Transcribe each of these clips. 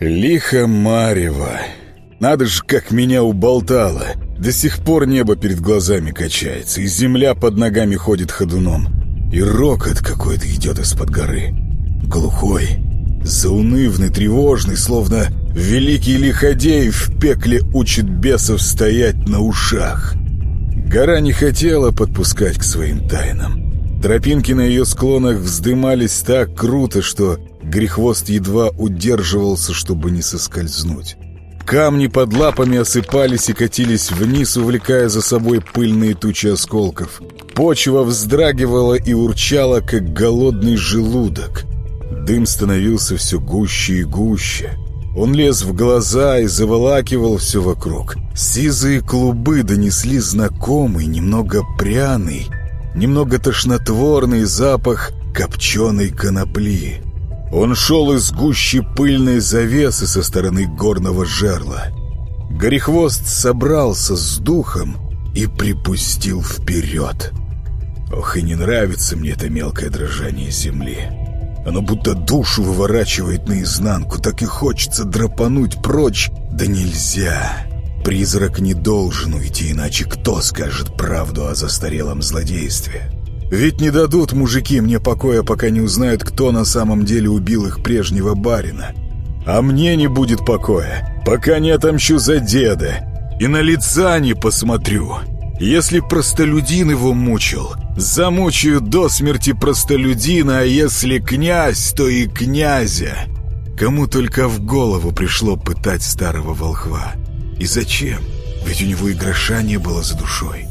Лихо Марева. Надо же, как меня уболтало. До сих пор небо перед глазами качается, и земля под ногами ходит ходуном. И рокот какой-то идет из-под горы. Глухой, заунывный, тревожный, словно великий лиходей в пекле учит бесов стоять на ушах. Гора не хотела подпускать к своим тайнам. Тропинки на ее склонах вздымались так круто, что грехвост едва удерживался, чтобы не соскользнуть. Камни под лапами осыпались и катились вниз, увлекая за собой пыльные тучи осколков. Почва вздрагивала и урчала, как голодный желудок. Дым становился все гуще и гуще. Он лез в глаза и заволакивал все вокруг. Сизые клубы донесли знакомый, немного пряный, немного тошнотворный запах копченой конопли. Он шел из гущи пыльной завесы со стороны горного жерла. Горехвост собрался с духом и припустил вперед. Ох, и не нравится мне это мелкое дрожание земли. Оно будто душу выворачивает наизнанку, так и хочется драпануть прочь, да нельзя. Призрак не должен уйти, иначе кто скажет правду о застарелом злодействе? Ведь не дадут мужики мне покоя, пока не узнают, кто на самом деле убил их прежнего барина. А мне не будет покоя, пока не отомщу за деда и на лица не посмотрю. Если простолюдин его мучил, замучаю до смерти простолюдина, а если князь, то и князя. Кому только в голову пришло пытать старого волхва. И зачем? Ведь у него и гроша не было за душой.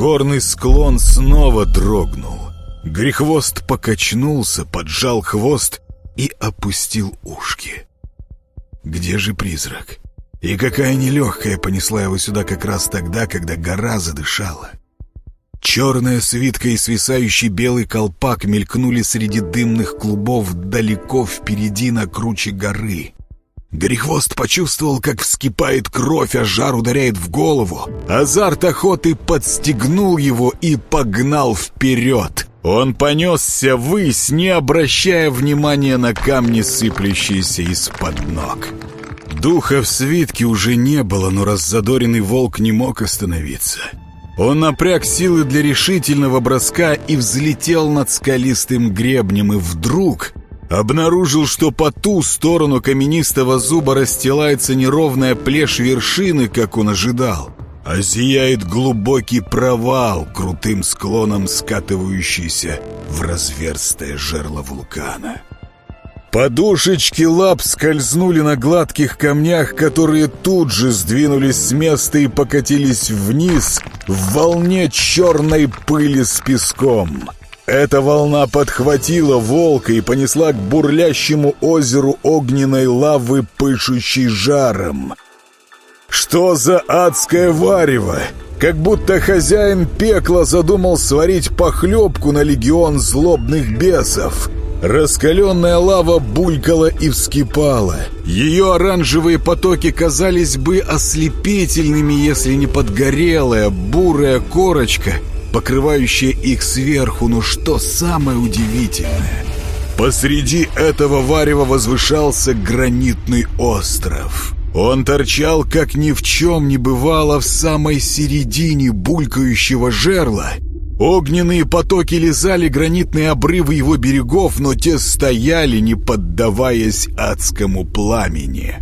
Горный склон снова дрогнул. Грехвост покачнулся, поджал хвост и опустил ушки. Где же призрак? И какая нелегкая понесла его сюда как раз тогда, когда гора задышала. Черная свитка и свисающий белый колпак мелькнули среди дымных клубов далеко впереди на круче горы. Горехвост почувствовал, как вскипает кровь, а жар ударяет в голову. Азарт охоты подстегнул его и погнал вперед. Он понесся ввысь, не обращая внимания на камни, сыплющиеся из-под ног. Духа в свитке уже не было, но раззадоренный волк не мог остановиться. Он напряг силы для решительного броска и взлетел над скалистым гребнем, и вдруг обнаружил, что по ту сторону каменистого зуба расстилается неровная плешь вершины, как он ожидал, а зияет глубокий провал, крутым склоном скатывающийся в разверстое жерло вулкана. Подушечки лап скользнули на гладких камнях, которые тут же сдвинулись с места и покатились вниз в волне черной пыли с песком. Эта волна подхватила волка и понесла к бурлящему озеру огненной лавы, пышущей жаром. Что за адское варево! Как будто хозяин пекла задумал сварить похлебку на легион злобных бесов. Раскаленная лава булькала и вскипала. Ее оранжевые потоки казались бы ослепительными, если не подгорелая бурая корочка — покрывающее их сверху, но что самое удивительное? Посреди этого варева возвышался гранитный остров. Он торчал, как ни в чем не бывало, в самой середине булькающего жерла. Огненные потоки лизали гранитные обрывы его берегов, но те стояли, не поддаваясь адскому пламени.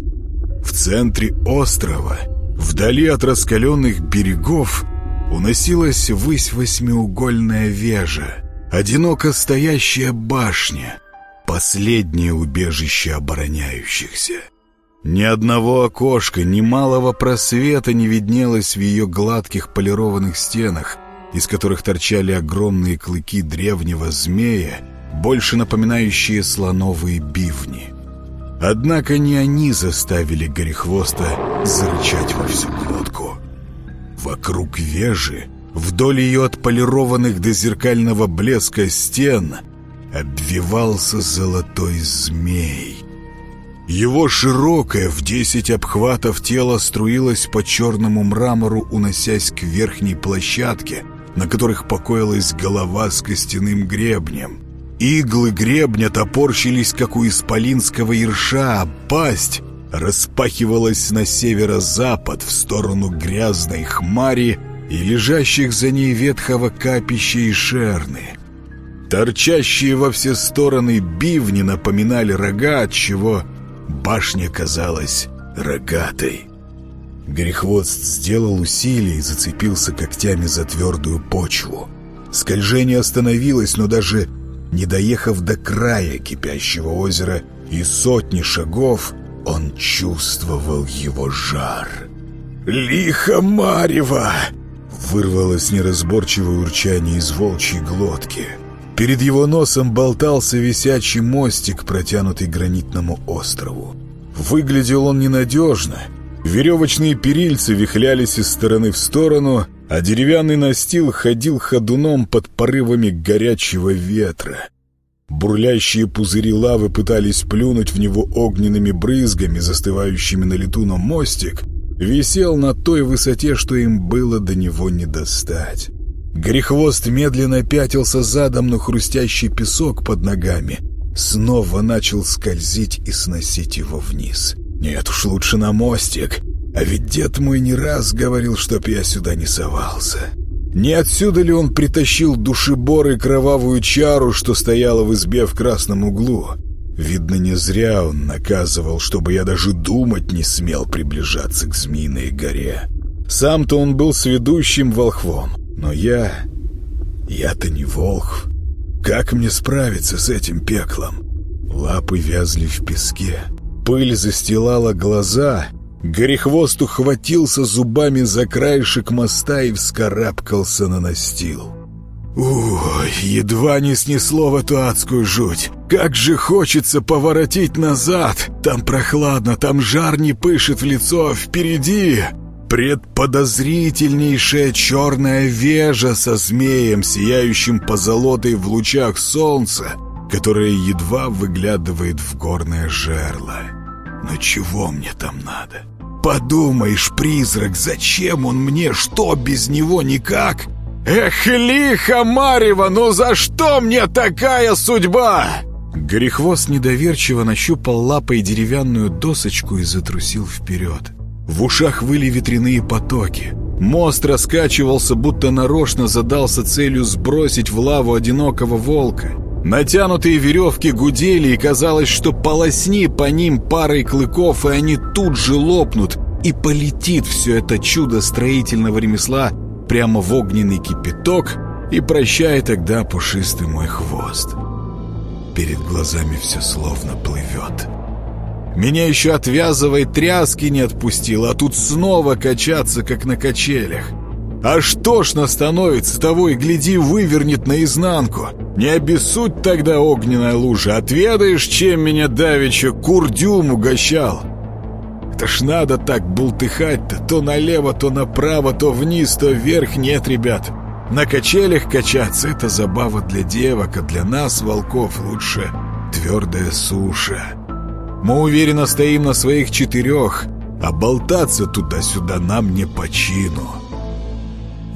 В центре острова, вдали от раскаленных берегов, уносилась ввысь восьмиугольная вежа, одиноко стоящая башня, последнее убежище обороняющихся. Ни одного окошка, ни малого просвета не виднелось в ее гладких полированных стенах, из которых торчали огромные клыки древнего змея, больше напоминающие слоновые бивни. Однако не они заставили Горехвоста зарычать во всю глотку. Вокруг вежи, вдоль ее отполированных до зеркального блеска стен, обвивался золотой змей. Его широкое в десять обхватов тело струилось по черному мрамору, уносясь к верхней площадке, на которых покоилась голова с костяным гребнем. Иглы гребня топорщились, как у исполинского ерша, а пасть распахивалась на северо-запад в сторону грязной хмари и лежащих за ней ветхого капища и шерны. Торчащие во все стороны бивни напоминали рога, отчего башня казалась рогатой. Грехвост сделал усилие и зацепился когтями за твердую почву. Скольжение остановилось, но даже не доехав до края кипящего озера и сотни шагов, он чувствовал его жар. «Лихо Марева!» Вырвалось неразборчивое урчание из волчьей глотки. Перед его носом болтался висячий мостик, протянутый гранитному острову. Выглядел он ненадежно. Веревочные перильцы вихлялись из стороны в сторону, а деревянный настил ходил ходуном под порывами горячего ветра. Бурлящие пузыри лавы пытались плюнуть в него огненными брызгами, застывающими на лету, но мостик висел на той высоте, что им было до него не достать. Грехвост медленно пятился задом на хрустящий песок под ногами. Снова начал скользить и сносить его вниз. «Нет уж, лучше на мостик. А ведь дед мой не раз говорил, чтоб я сюда не совался». Не отсюда ли он притащил душебор и кровавую чару, что стояла в избе в красном углу? Видно, не зря он наказывал, чтобы я даже думать не смел приближаться к Змеиной горе. Сам-то он был сведущим волхвом, но я... Я-то не волхв. Как мне справиться с этим пеклом? Лапы вязли в песке. Пыль застилала глаза. Горехвост ухватился зубами за краешек моста и вскарабкался на настил. Ой, едва не снесло в эту адскую жуть. Как же хочется поворотить назад. Там прохладно, там жар не пышет в лицо, а впереди... Предподозрительнейшая черная вежа со змеем, сияющим позолотой в лучах солнца, которая едва выглядывает в горное жерло. Но чего мне там надо? Подумаешь, призрак, зачем он мне? Что без него никак? Эх, лихо, Марева, ну за что мне такая судьба? Горехвост недоверчиво нащупал лапой деревянную досочку и затрусил вперед. В ушах выли ветряные потоки. Мост раскачивался, будто нарочно задался целью сбросить в лаву одинокого волка. Натянутые веревки гудели, и казалось, что полосни по ним парой клыков, и они тут же лопнут, и полетит все это чудо строительного ремесла прямо в огненный кипяток, и прощай тогда пушистый мой хвост. Перед глазами все словно плывет. Меня еще отвязывает тряски не отпустило, а тут снова качаться, как на качелях. А что ж настановится, того и гляди, вывернет наизнанку. Не обессудь тогда огненная лужа, отведаешь, чем меня давеча курдюм угощал. Это ж надо так бултыхать-то, то налево, то направо, то вниз, то вверх. Нет, ребят, на качелях качаться — это забава для девок, а для нас, волков, лучше твердая суша. Мы уверенно стоим на своих четырех, а болтаться туда-сюда нам не по чину.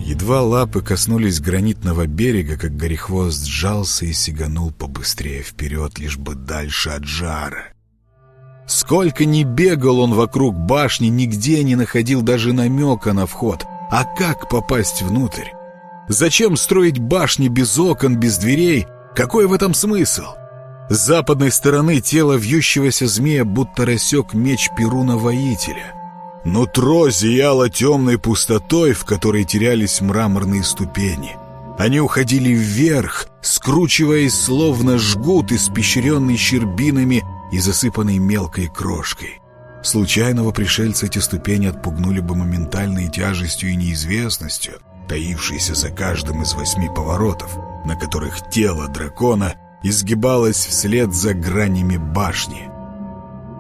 Едва лапы коснулись гранитного берега, как горехвост сжался и сиганул побыстрее вперед, лишь бы дальше от жара. Сколько ни бегал он вокруг башни, нигде не находил даже намека на вход. А как попасть внутрь? Зачем строить башни без окон, без дверей? Какой в этом смысл? С западной стороны тело вьющегося змея будто рассек меч Перуна-воителя. Нутро зияло темной пустотой, в которой терялись мраморные ступени. Они уходили вверх, скручиваясь словно жгут, испещренный щербинами и засыпанный мелкой крошкой. Случайного пришельца эти ступени отпугнули бы моментальной тяжестью и неизвестностью, таившейся за каждым из восьми поворотов, на которых тело дракона изгибалась вслед за гранями башни.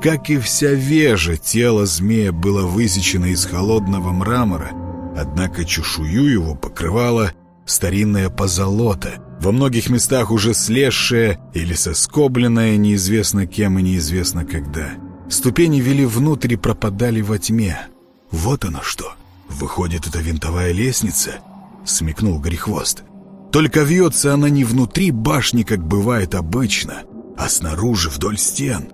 Как и вся вежа, тело змея было высечено из холодного мрамора, однако чешую его покрывала старинная позолота, во многих местах уже слезшая или соскобленная неизвестно кем и неизвестно когда. Ступени вели внутрь и пропадали во тьме. Вот оно что. Выходит, это винтовая лестница? Смекнул Грехвост. Только вьется она не внутри башни, как бывает обычно, а снаружи вдоль стен.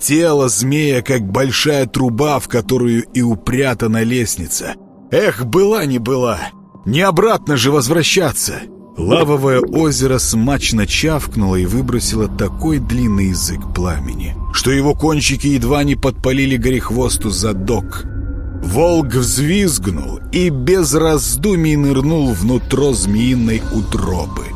Тело змея, как большая труба, в которую и упрятана лестница. Эх, была не была! Не обратно же возвращаться! Лавовое озеро смачно чавкнуло и выбросило такой длинный язык пламени, что его кончики едва не подпалили горехвосту задок. Волк взвизгнул и без раздумий нырнул внутрь змеиной утробы.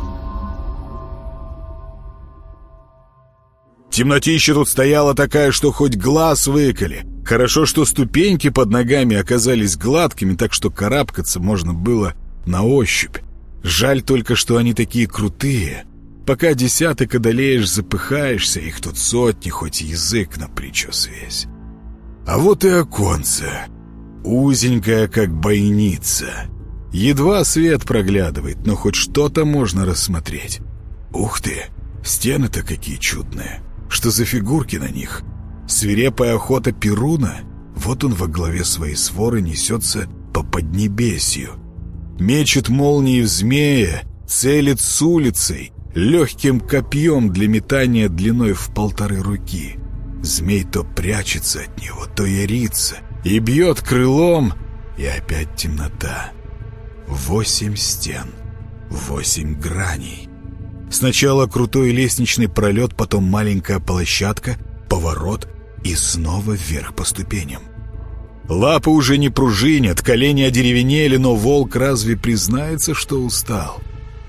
Темнотища тут стояла такая, что хоть глаз выколи. Хорошо, что ступеньки под ногами оказались гладкими, так что карабкаться можно было на ощупь. Жаль только, что они такие крутые. Пока десяток одолеешь, запыхаешься, их тут сотни, хоть язык на плечо свесь. А вот и оконце. Узенькое, как бойница. Едва свет проглядывает, но хоть что-то можно рассмотреть. Ух ты, стены-то какие чудные. Что за фигурки на них? Свирепая охота Перуна? Вот он во главе своей своры несется по поднебесью мечет молнии в змея, целит с улицей, легким копьем для метания длиной в полторы руки. Змей то прячется от него, то ярится, и бьет крылом, и опять темнота. Восемь стен, восемь граней. Сначала крутой лестничный пролет, потом маленькая площадка, поворот и снова вверх по ступеням. Лапы уже не пружинят, колени одеревенели, но волк разве признается, что устал?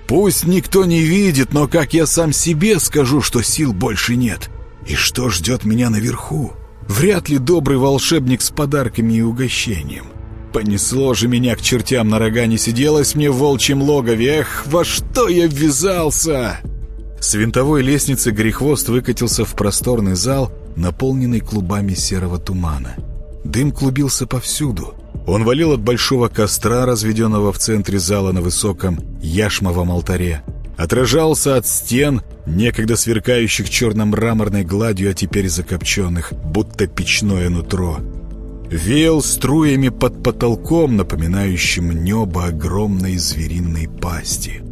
Пусть никто не видит, но как я сам себе скажу, что сил больше нет? И что ждет меня наверху? Вряд ли добрый волшебник с подарками и угощением. Понесло же меня к чертям на рога, не сиделось мне в волчьем логове. Эх, во что я ввязался! С винтовой лестницы Грехвост выкатился в просторный зал, наполненный клубами серого тумана. Дым клубился повсюду. Он валил от большого костра, разведенного в центре зала на высоком яшмовом алтаре. Отражался от стен, некогда сверкающих черно-мраморной гладью, а теперь закопченных, будто печное нутро. Веял струями под потолком, напоминающим небо огромной звериной пасти.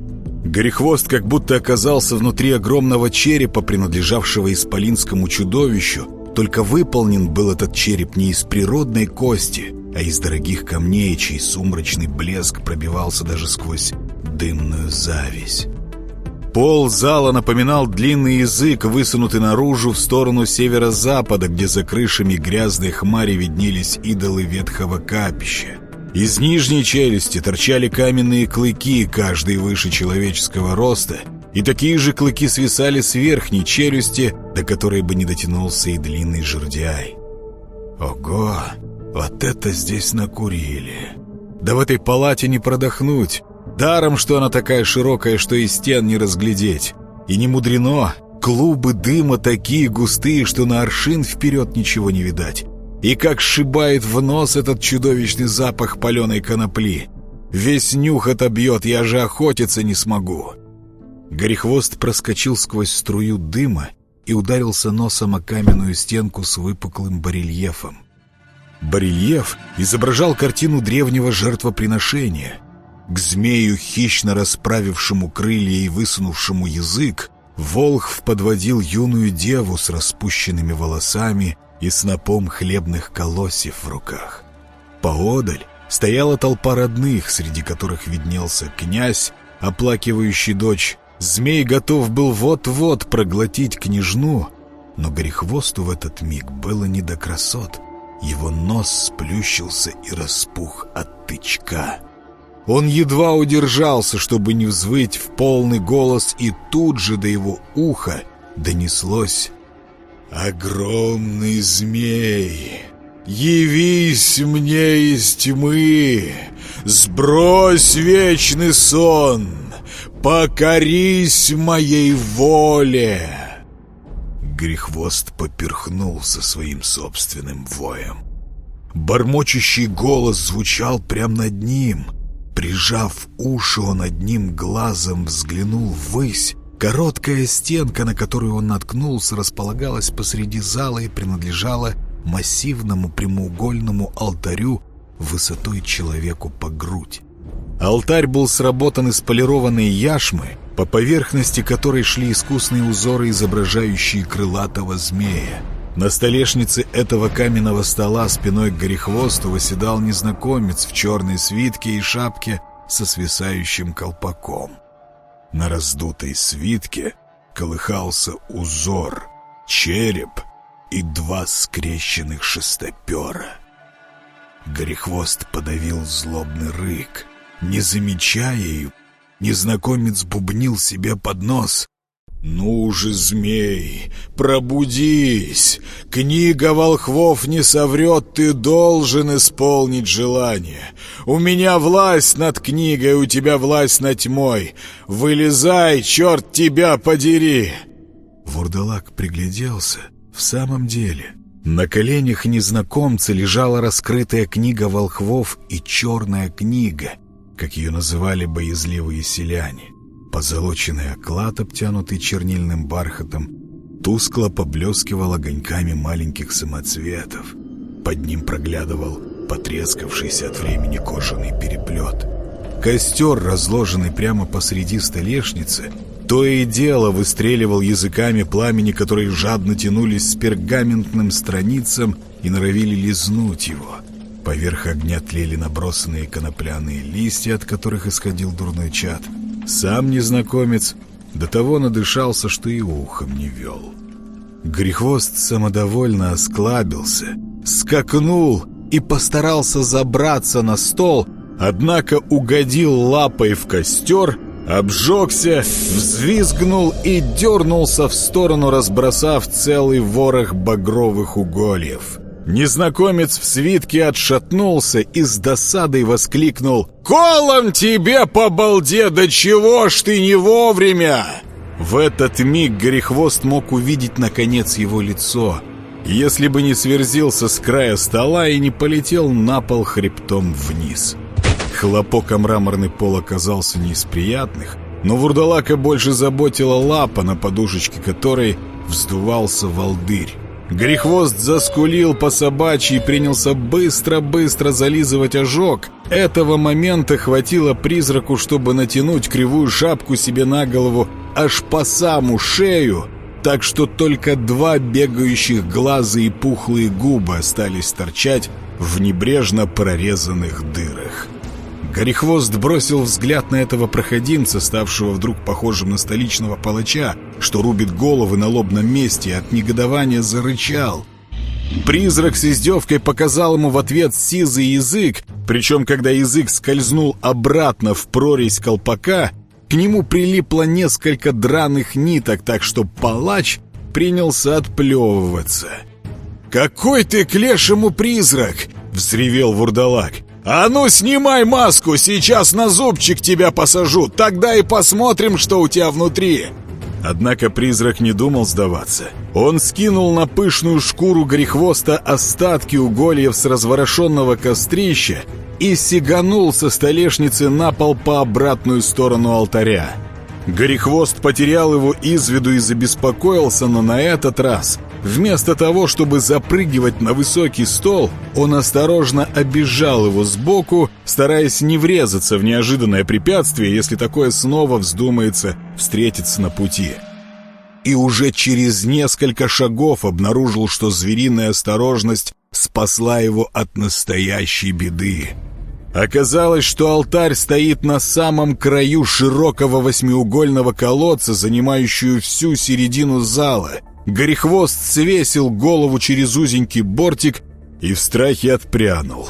Горехвост как будто оказался внутри огромного черепа, принадлежавшего исполинскому чудовищу, только выполнен был этот череп не из природной кости, а из дорогих камней, чей сумрачный блеск пробивался даже сквозь дымную зависть. Пол зала напоминал длинный язык, высунутый наружу в сторону северо-запада, где за крышами грязной хмари виднелись идолы ветхого капища. Из нижней челюсти торчали каменные клыки, каждый выше человеческого роста — и такие же клыки свисали с верхней челюсти, до которой бы не дотянулся и длинный жердяй. Ого, вот это здесь накурили. Да в этой палате не продохнуть. Даром, что она такая широкая, что и стен не разглядеть. И не мудрено, клубы дыма такие густые, что на аршин вперед ничего не видать. И как сшибает в нос этот чудовищный запах паленой конопли. Весь нюх отобьет, я же охотиться не смогу. Горехвост проскочил сквозь струю дыма и ударился носом о каменную стенку с выпуклым барельефом. Барельеф изображал картину древнего жертвоприношения. К змею, хищно расправившему крылья и высунувшему язык, Волхв подводил юную деву с распущенными волосами и снопом хлебных колосьев в руках. Поодаль стояла толпа родных, среди которых виднелся князь, оплакивающий дочь, Змей готов был вот-вот проглотить княжну, но Горехвосту в этот миг было не до красот. Его нос сплющился и распух от тычка. Он едва удержался, чтобы не взвыть в полный голос, и тут же до его уха донеслось «Огромный змей, явись мне из тьмы, сбрось вечный сон!» «Покорись моей воле!» Грехвост поперхнулся своим собственным воем. Бормочущий голос звучал прямо над ним. Прижав уши, он одним глазом взглянул ввысь. Короткая стенка, на которую он наткнулся, располагалась посреди зала и принадлежала массивному прямоугольному алтарю высотой человеку по грудь. Алтарь был сработан из полированной яшмы, по поверхности которой шли искусные узоры, изображающие крылатого змея. На столешнице этого каменного стола спиной к горехвосту восседал незнакомец в черной свитке и шапке со свисающим колпаком. На раздутой свитке колыхался узор, череп и два скрещенных шестопера. Горехвост подавил злобный рык. Не замечая ее, незнакомец бубнил себе под нос. «Ну же, змей, пробудись! Книга волхвов не соврет, ты должен исполнить желание. У меня власть над книгой, у тебя власть над тьмой. Вылезай, черт тебя подери!» Вурдалак пригляделся. В самом деле, на коленях незнакомца лежала раскрытая книга волхвов и черная книга, как ее называли боязливые селяне. Позолоченный оклад, обтянутый чернильным бархатом, тускло поблескивал огоньками маленьких самоцветов. Под ним проглядывал потрескавшийся от времени кожаный переплет. Костер, разложенный прямо посреди столешницы, то и дело выстреливал языками пламени, которые жадно тянулись с пергаментным страницам и норовили лизнуть его. Поверх огня тлели набросанные конопляные листья, от которых исходил дурной чад. Сам незнакомец до того надышался, что и ухом не вел. Грехвост самодовольно осклабился, скакнул и постарался забраться на стол, однако угодил лапой в костер — обжегся, взвизгнул и дернулся в сторону, разбросав целый ворох багровых угольев. Незнакомец в свитке отшатнулся и с досадой воскликнул «Колом тебе по балде! Да чего ж ты не вовремя!» В этот миг Горехвост мог увидеть наконец его лицо, если бы не сверзился с края стола и не полетел на пол хребтом вниз. Хлопок о мраморный пол оказался не из приятных, но вурдалака больше заботила лапа, на подушечке которой вздувался волдырь. Грехвост заскулил по собачьи и принялся быстро-быстро зализывать ожог. Этого момента хватило призраку, чтобы натянуть кривую шапку себе на голову аж по саму шею, так что только два бегающих глаза и пухлые губы остались торчать в небрежно прорезанных дырах. Горехвост бросил взгляд на этого проходимца, ставшего вдруг похожим на столичного палача, что рубит головы на лобном месте, и от негодования зарычал. Призрак с издевкой показал ему в ответ сизый язык, причем, когда язык скользнул обратно в прорезь колпака, к нему прилипло несколько драных ниток, так что палач принялся отплевываться. «Какой ты к лешему призрак!» — взревел вурдалак. «А ну, снимай маску, сейчас на зубчик тебя посажу, тогда и посмотрим, что у тебя внутри!» Однако призрак не думал сдаваться. Он скинул на пышную шкуру грехвоста остатки угольев с разворошенного кострища и сиганул со столешницы на пол по обратную сторону алтаря. Горехвост потерял его из виду и забеспокоился, но на этот раз Вместо того, чтобы запрыгивать на высокий стол, он осторожно обижал его сбоку, стараясь не врезаться в неожиданное препятствие, если такое снова вздумается встретиться на пути. И уже через несколько шагов обнаружил, что звериная осторожность спасла его от настоящей беды. Оказалось, что алтарь стоит на самом краю широкого восьмиугольного колодца, занимающую всю середину зала — Горехвост свесил голову через узенький бортик и в страхе отпрянул.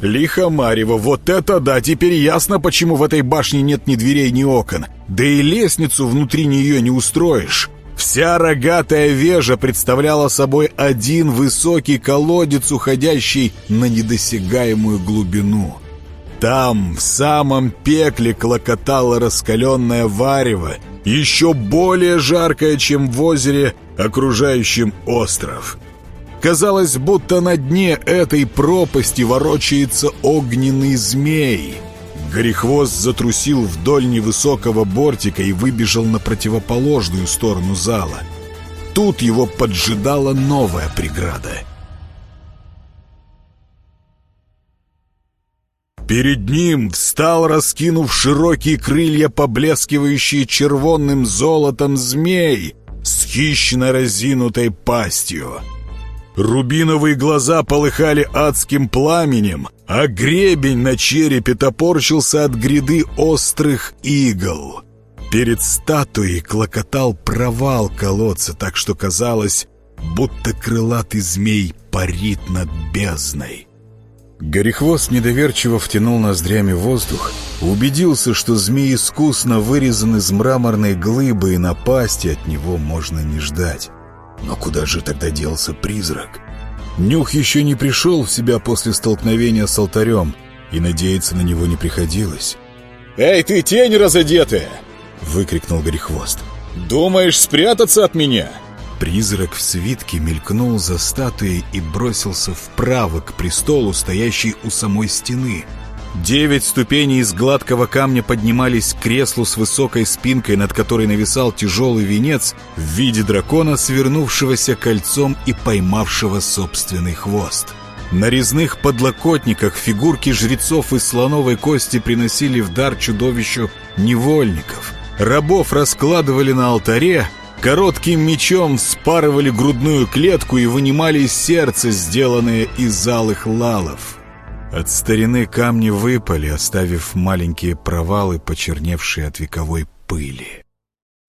«Лихо Марево, вот это да! Теперь ясно, почему в этой башне нет ни дверей, ни окон. Да и лестницу внутри нее не устроишь». Вся рогатая вежа представляла собой один высокий колодец, уходящий на недосягаемую глубину. Там, в самом пекле, клокотало раскаленное варево, еще более жаркое, чем в озере, окружающем остров. Казалось, будто на дне этой пропасти ворочается огненный змей. Горехвост затрусил вдоль невысокого бортика и выбежал на противоположную сторону зала. Тут его поджидала новая преграда — Перед ним встал, раскинув широкие крылья, поблескивающие червонным золотом змей с хищно разинутой пастью. Рубиновые глаза полыхали адским пламенем, а гребень на черепе топорщился от гряды острых игл. Перед статуей клокотал провал колодца, так что казалось, будто крылатый змей парит над бездной. Горехвост недоверчиво втянул ноздрями воздух, убедился, что змей искусно вырезан из мраморной глыбы и напасти от него можно не ждать. Но куда же тогда делся призрак? Нюх еще не пришел в себя после столкновения с алтарем, и надеяться на него не приходилось. «Эй, ты тень разодетая!» — выкрикнул Горехвост. «Думаешь спрятаться от меня?» Призрак в свитке мелькнул за статуей и бросился вправо к престолу, стоящей у самой стены. Девять ступеней из гладкого камня поднимались к креслу с высокой спинкой, над которой нависал тяжелый венец в виде дракона, свернувшегося кольцом и поймавшего собственный хвост. На резных подлокотниках фигурки жрецов из слоновой кости приносили в дар чудовищу невольников. Рабов раскладывали на алтаре, Коротким мечом спарывали грудную клетку и вынимали сердце, сделанное из алых лалов. От старины камни выпали, оставив маленькие провалы, почерневшие от вековой пыли.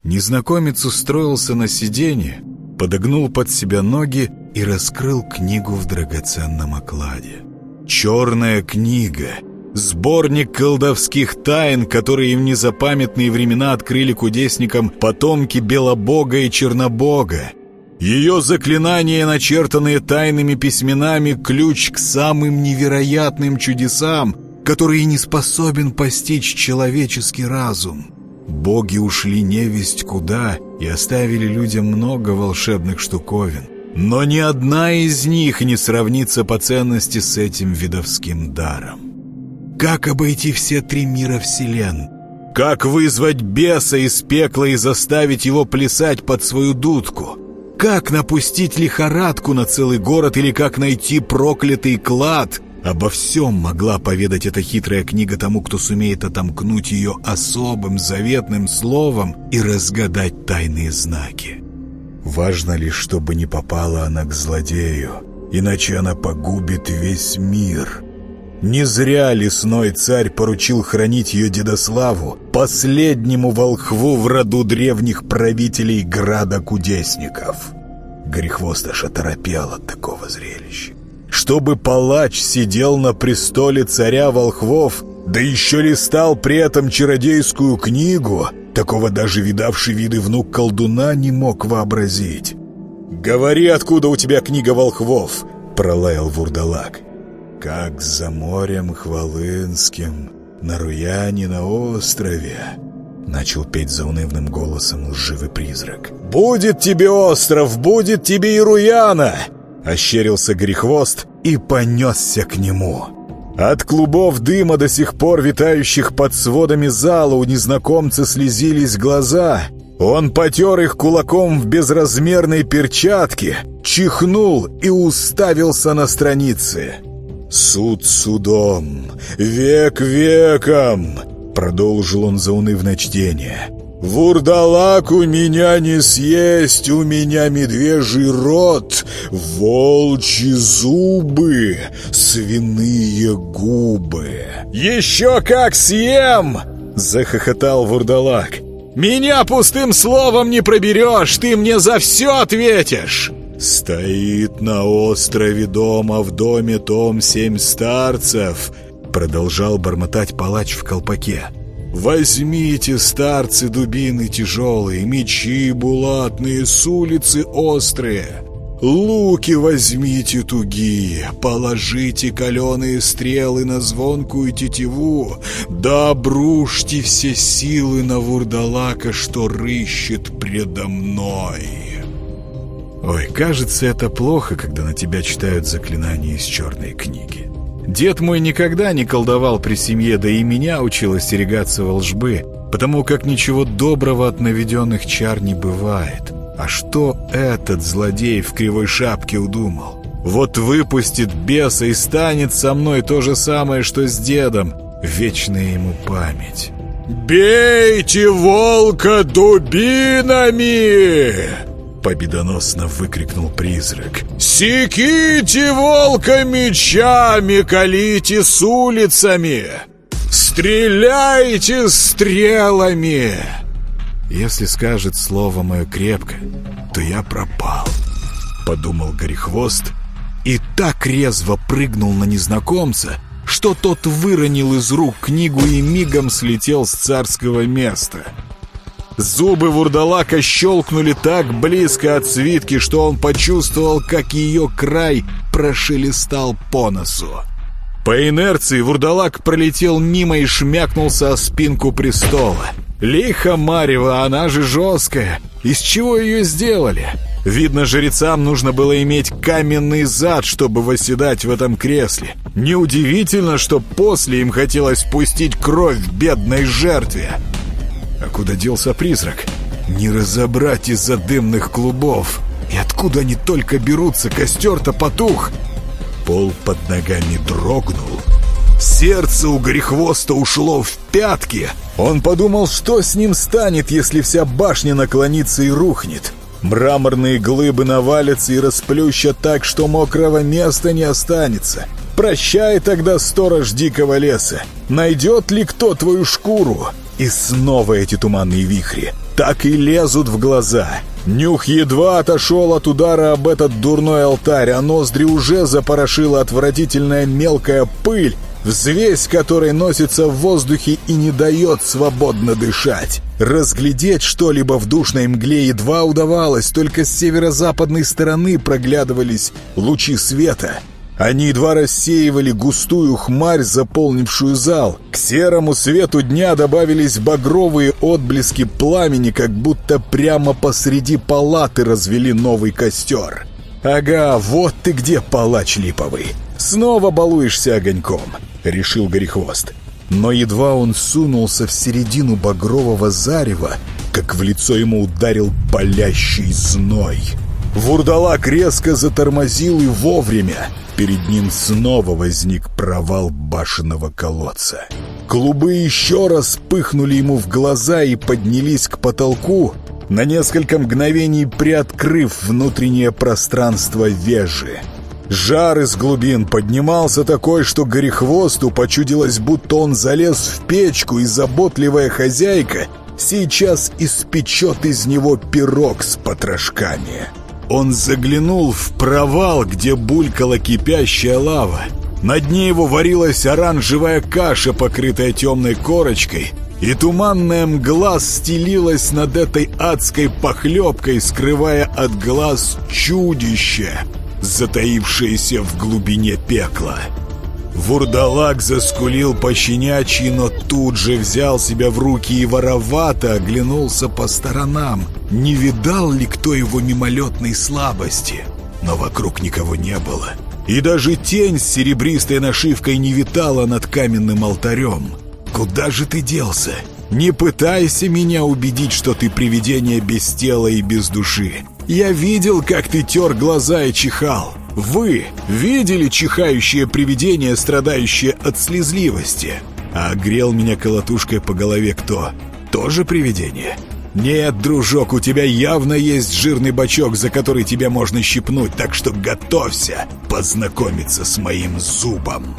Незнакомец устроился на сиденье, подогнул под себя ноги и раскрыл книгу в драгоценном окладе. «Черная книга» Сборник колдовских тайн, которые в незапамятные времена открыли кудесникам потомки Белобога и Чернобога. Ее заклинания, начертанные тайными письменами, ключ к самым невероятным чудесам, которые не способен постичь человеческий разум. Боги ушли невесть куда и оставили людям много волшебных штуковин. Но ни одна из них не сравнится по ценности с этим видовским даром. Как обойти все три мира вселен? Как вызвать беса из пекла и заставить его плясать под свою дудку? Как напустить лихорадку на целый город или как найти проклятый клад? Обо всем могла поведать эта хитрая книга тому, кто сумеет отомкнуть ее особым заветным словом и разгадать тайные знаки. Важно лишь, чтобы не попала она к злодею, иначе она погубит весь мир — не зря лесной царь поручил хранить ее Дедославу, последнему волхву в роду древних правителей града кудесников. Грехвост аж оторопел от такого зрелища. Чтобы палач сидел на престоле царя волхвов, да еще листал при этом чародейскую книгу, такого даже видавший виды внук колдуна не мог вообразить. «Говори, откуда у тебя книга волхвов?» — пролаял вурдалак как за морем Хвалынским, на Руяне на острове», — начал петь заунывным голосом лживый призрак. «Будет тебе остров, будет тебе и Руяна!» — ощерился Грехвост и понесся к нему. От клубов дыма, до сих пор витающих под сводами зала, у незнакомца слезились глаза. Он потер их кулаком в безразмерной перчатке, чихнул и уставился на страницы. «Суд судом, век веком!» Продолжил он заунывное чтение. «Вурдалак у меня не съесть, у меня медвежий рот, волчьи зубы, свиные губы». «Еще как съем!» — захохотал вурдалак. «Меня пустым словом не проберешь, ты мне за все ответишь!» «Стоит на острове дома в доме том семь старцев», продолжал бормотать палач в колпаке. «Возьмите, старцы, дубины тяжелые, мечи булатные, с улицы острые». Луки возьмите тугие, положите каленые стрелы на звонкую тетиву, да обрушьте все силы на вурдалака, что рыщет предо мной». Ой, кажется, это плохо, когда на тебя читают заклинания из черной книги. Дед мой никогда не колдовал при семье, да и меня учил остерегаться волжбы, потому как ничего доброго от наведенных чар не бывает. А что этот злодей в кривой шапке удумал? Вот выпустит беса и станет со мной то же самое, что с дедом. Вечная ему память. «Бейте волка дубинами!» Победоносно выкрикнул призрак. «Секите волка мечами, колите с улицами! Стреляйте стрелами!» «Если скажет слово мое крепко, то я пропал», — подумал Горехвост, и так резво прыгнул на незнакомца, что тот выронил из рук книгу и мигом слетел с царского места. Зубы вурдалака щелкнули так близко от свитки, что он почувствовал, как ее край прошелестал по носу. По инерции вурдалак пролетел мимо и шмякнулся о спинку престола. Лиха Марева, она же жесткая. Из чего ее сделали? Видно, жрецам нужно было иметь каменный зад, чтобы восседать в этом кресле. Неудивительно, что после им хотелось пустить кровь бедной жертве. А куда делся призрак? Не разобрать из-за дымных клубов. И откуда они только берутся? Костер-то потух. Пол под ногами дрогнул. Сердце у Горехвоста ушло в пятки. Он подумал, что с ним станет, если вся башня наклонится и рухнет. Мраморные глыбы навалятся и расплющат так, что мокрого места не останется. Прощай тогда, сторож дикого леса. Найдет ли кто твою шкуру? И снова эти туманные вихри. Так и лезут в глаза. Нюх едва отошел от удара об этот дурной алтарь, а ноздри уже запорошила отвратительная мелкая пыль, взвесь которой носится в воздухе и не дает свободно дышать. Разглядеть что-либо в душной мгле едва удавалось, только с северо-западной стороны проглядывались лучи света. Они едва рассеивали густую хмарь, заполнившую зал. К серому свету дня добавились багровые отблески пламени, как будто прямо посреди палаты развели новый костер. «Ага, вот ты где, палач липовый! Снова балуешься огоньком!» — решил Горехвост. Но едва он сунулся в середину багрового зарева, как в лицо ему ударил палящий зной. Вурдалак резко затормозил и вовремя. Перед ним снова возник провал башенного колодца. Клубы еще раз пыхнули ему в глаза и поднялись к потолку, на несколько мгновений приоткрыв внутреннее пространство вежи. Жар из глубин поднимался такой, что Горехвосту почудилось, будто он залез в печку, и заботливая хозяйка сейчас испечет из него пирог с потрошками. Он заглянул в провал, где булькала кипящая лава. На дне его варилась оранжевая каша, покрытая темной корочкой, и туманная мгла стелилась над этой адской похлебкой, скрывая от глаз чудище — затаившееся в глубине пекла. Вурдалак заскулил пощенячьи, но тут же взял себя в руки и воровато оглянулся по сторонам. Не видал ли кто его мимолетной слабости? Но вокруг никого не было. И даже тень с серебристой нашивкой не витала над каменным алтарем. «Куда же ты делся? Не пытайся меня убедить, что ты привидение без тела и без души. Я видел, как ты тер глаза и чихал. Вы видели чихающее привидение, страдающее от слезливости? А грел меня колотушкой по голове кто? Тоже привидение? Нет, дружок, у тебя явно есть жирный бачок, за который тебя можно щипнуть, так что готовься познакомиться с моим зубом.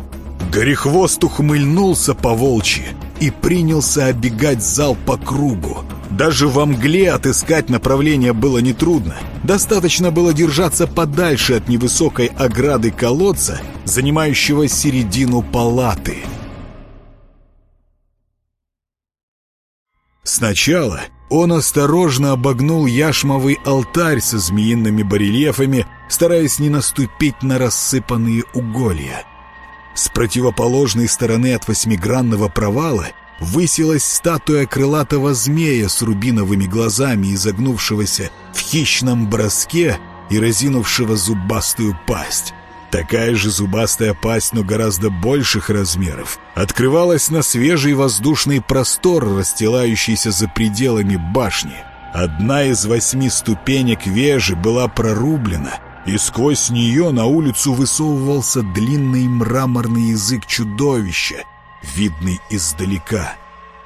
Горехвост ухмыльнулся по волчьи и принялся оббегать зал по кругу. Даже во мгле отыскать направление было нетрудно. Достаточно было держаться подальше от невысокой ограды колодца, занимающего середину палаты. Сначала он осторожно обогнул яшмовый алтарь со змеиными барельефами, стараясь не наступить на рассыпанные уголья. С противоположной стороны от восьмигранного провала высилась статуя крылатого змея с рубиновыми глазами, изогнувшегося в хищном броске и разинувшего зубастую пасть. Такая же зубастая пасть, но гораздо больших размеров, открывалась на свежий воздушный простор, расстилающийся за пределами башни. Одна из восьми ступенек вежи была прорублена, и сквозь нее на улицу высовывался длинный мраморный язык чудовища, видный издалека.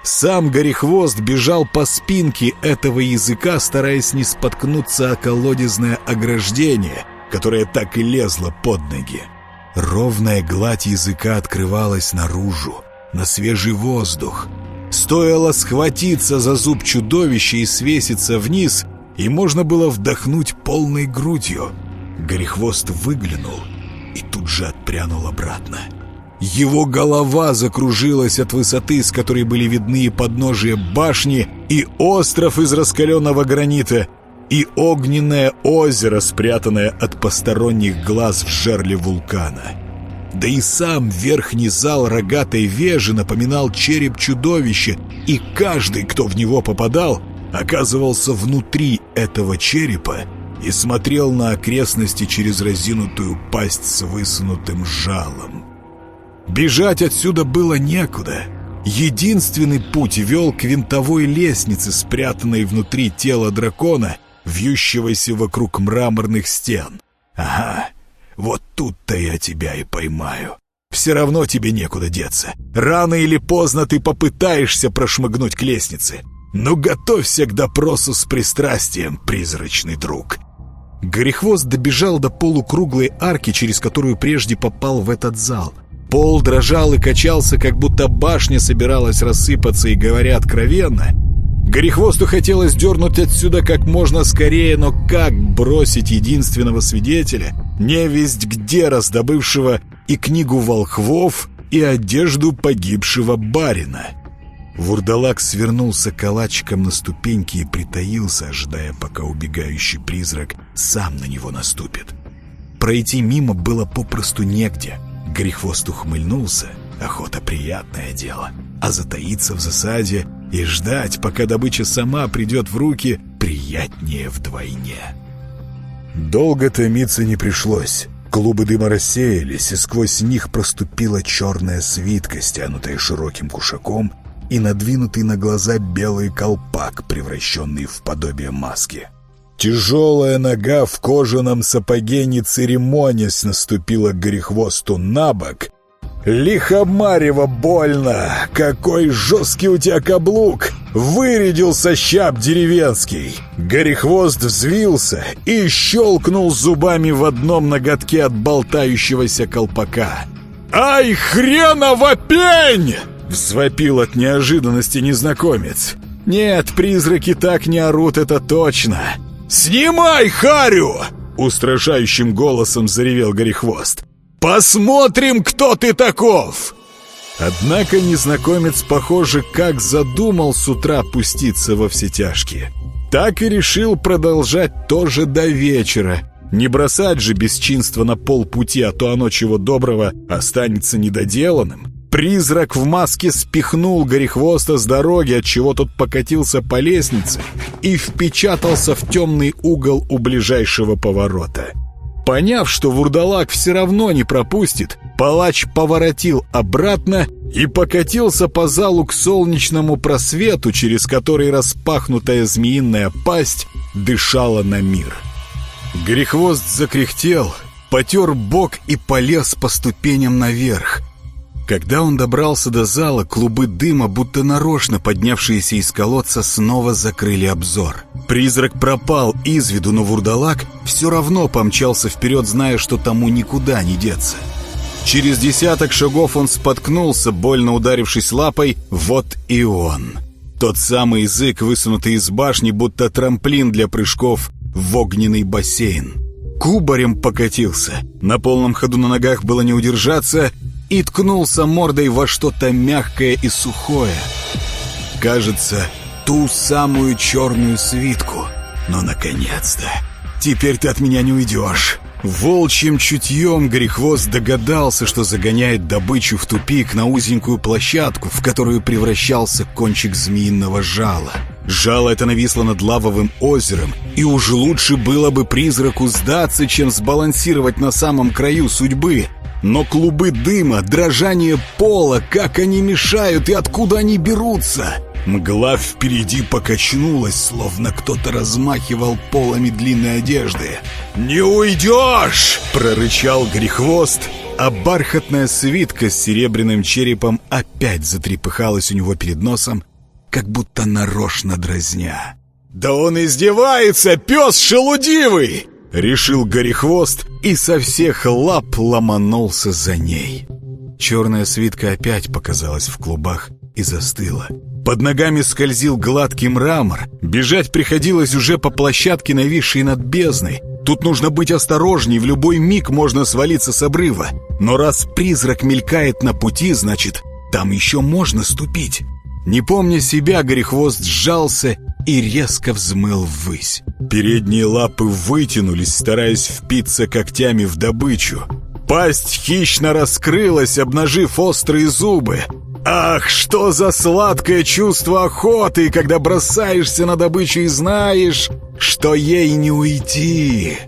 Сам Горехвост бежал по спинке этого языка, стараясь не споткнуться о колодезное ограждение, которое так и лезло под ноги. Ровная гладь языка открывалась наружу, на свежий воздух. Стоило схватиться за зуб чудовища и свеситься вниз, и можно было вдохнуть полной грудью. Горехвост выглянул и тут же отпрянул обратно. Его голова закружилась от высоты, с которой были видны подножия башни, и остров из раскаленного гранита, и огненное озеро, спрятанное от посторонних глаз в жерле вулкана. Да и сам верхний зал рогатой вежи напоминал череп чудовища, и каждый, кто в него попадал, оказывался внутри этого черепа и смотрел на окрестности через разинутую пасть с высунутым жалом. Бежать отсюда было некуда. Единственный путь вел к винтовой лестнице, спрятанной внутри тела дракона, вьющегося вокруг мраморных стен. Ага, вот тут-то я тебя и поймаю. Все равно тебе некуда деться. Рано или поздно ты попытаешься прошмыгнуть к лестнице. Ну, готовься к допросу с пристрастием, призрачный друг. Горехвост добежал до полукруглой арки, через которую прежде попал в этот зал — Пол дрожал и качался, как будто башня собиралась рассыпаться, и, говоря откровенно, Горехвосту хотелось дернуть отсюда как можно скорее, но как бросить единственного свидетеля, невесть где раздобывшего и книгу волхвов, и одежду погибшего барина? Вурдалак свернулся калачиком на ступеньки и притаился, ожидая, пока убегающий призрак сам на него наступит. Пройти мимо было попросту негде — Грехвост ухмыльнулся. Охота — приятное дело. А затаиться в засаде и ждать, пока добыча сама придет в руки, приятнее вдвойне. Долго томиться не пришлось. Клубы дыма рассеялись, и сквозь них проступила черная свитка, стянутая широким кушаком, и надвинутый на глаза белый колпак, превращенный в подобие маски. Тяжелая нога в кожаном сапоге, не церемонясь, наступила горехвосту на бок. «Лихомарево больно! Какой жесткий у тебя каблук!» Вырядился щап деревенский. Горехвост взвился и щелкнул зубами в одном ноготке от болтающегося колпака. «Ай, хренова пень!» Взвопил от неожиданности незнакомец. «Нет, призраки так не орут, это точно!» «Снимай Харю!» — устрашающим голосом заревел Горехвост. «Посмотрим, кто ты таков!» Однако незнакомец, похоже, как задумал с утра пуститься во все тяжкие. Так и решил продолжать тоже до вечера. Не бросать же бесчинство на полпути, а то оно чего доброго останется недоделанным. Призрак в маске спихнул Горехвоста с дороги, отчего тот покатился по лестнице и впечатался в темный угол у ближайшего поворота. Поняв, что вурдалак все равно не пропустит, палач поворотил обратно и покатился по залу к солнечному просвету, через который распахнутая змеиная пасть дышала на мир. Грехвост закряхтел, потер бок и полез по ступеням наверх, когда он добрался до зала, клубы дыма, будто нарочно поднявшиеся из колодца, снова закрыли обзор. Призрак пропал из виду, но вурдалак все равно помчался вперед, зная, что тому никуда не деться. Через десяток шагов он споткнулся, больно ударившись лапой. Вот и он. Тот самый язык, высунутый из башни, будто трамплин для прыжков в огненный бассейн. Кубарем покатился. На полном ходу на ногах было не удержаться, и ткнулся мордой во что-то мягкое и сухое. Кажется, ту самую черную свитку. Но, наконец-то, теперь ты от меня не уйдешь. Волчьим чутьем Грехвост догадался, что загоняет добычу в тупик на узенькую площадку, в которую превращался кончик змеиного жала. Жало это нависло над лавовым озером, и уж лучше было бы призраку сдаться, чем сбалансировать на самом краю судьбы, но клубы дыма, дрожание пола, как они мешают и откуда они берутся? Мгла впереди покачнулась, словно кто-то размахивал полами длинной одежды. «Не уйдешь!» — прорычал Грехвост, а бархатная свитка с серебряным черепом опять затрепыхалась у него перед носом, как будто нарочно дразня. «Да он издевается, пес шелудивый!» — решил Горехвост и со всех лап ломанулся за ней. Черная свитка опять показалась в клубах и застыла. Под ногами скользил гладкий мрамор. Бежать приходилось уже по площадке, нависшей над бездной. Тут нужно быть осторожней, в любой миг можно свалиться с обрыва. Но раз призрак мелькает на пути, значит, там еще можно ступить. Не помня себя, Горехвост сжался и резко взмыл ввысь. Передние лапы вытянулись, стараясь впиться когтями в добычу. Пасть хищно раскрылась, обнажив острые зубы. Ах, что за сладкое чувство охоты, когда бросаешься на добычу и знаешь, что ей не уйти.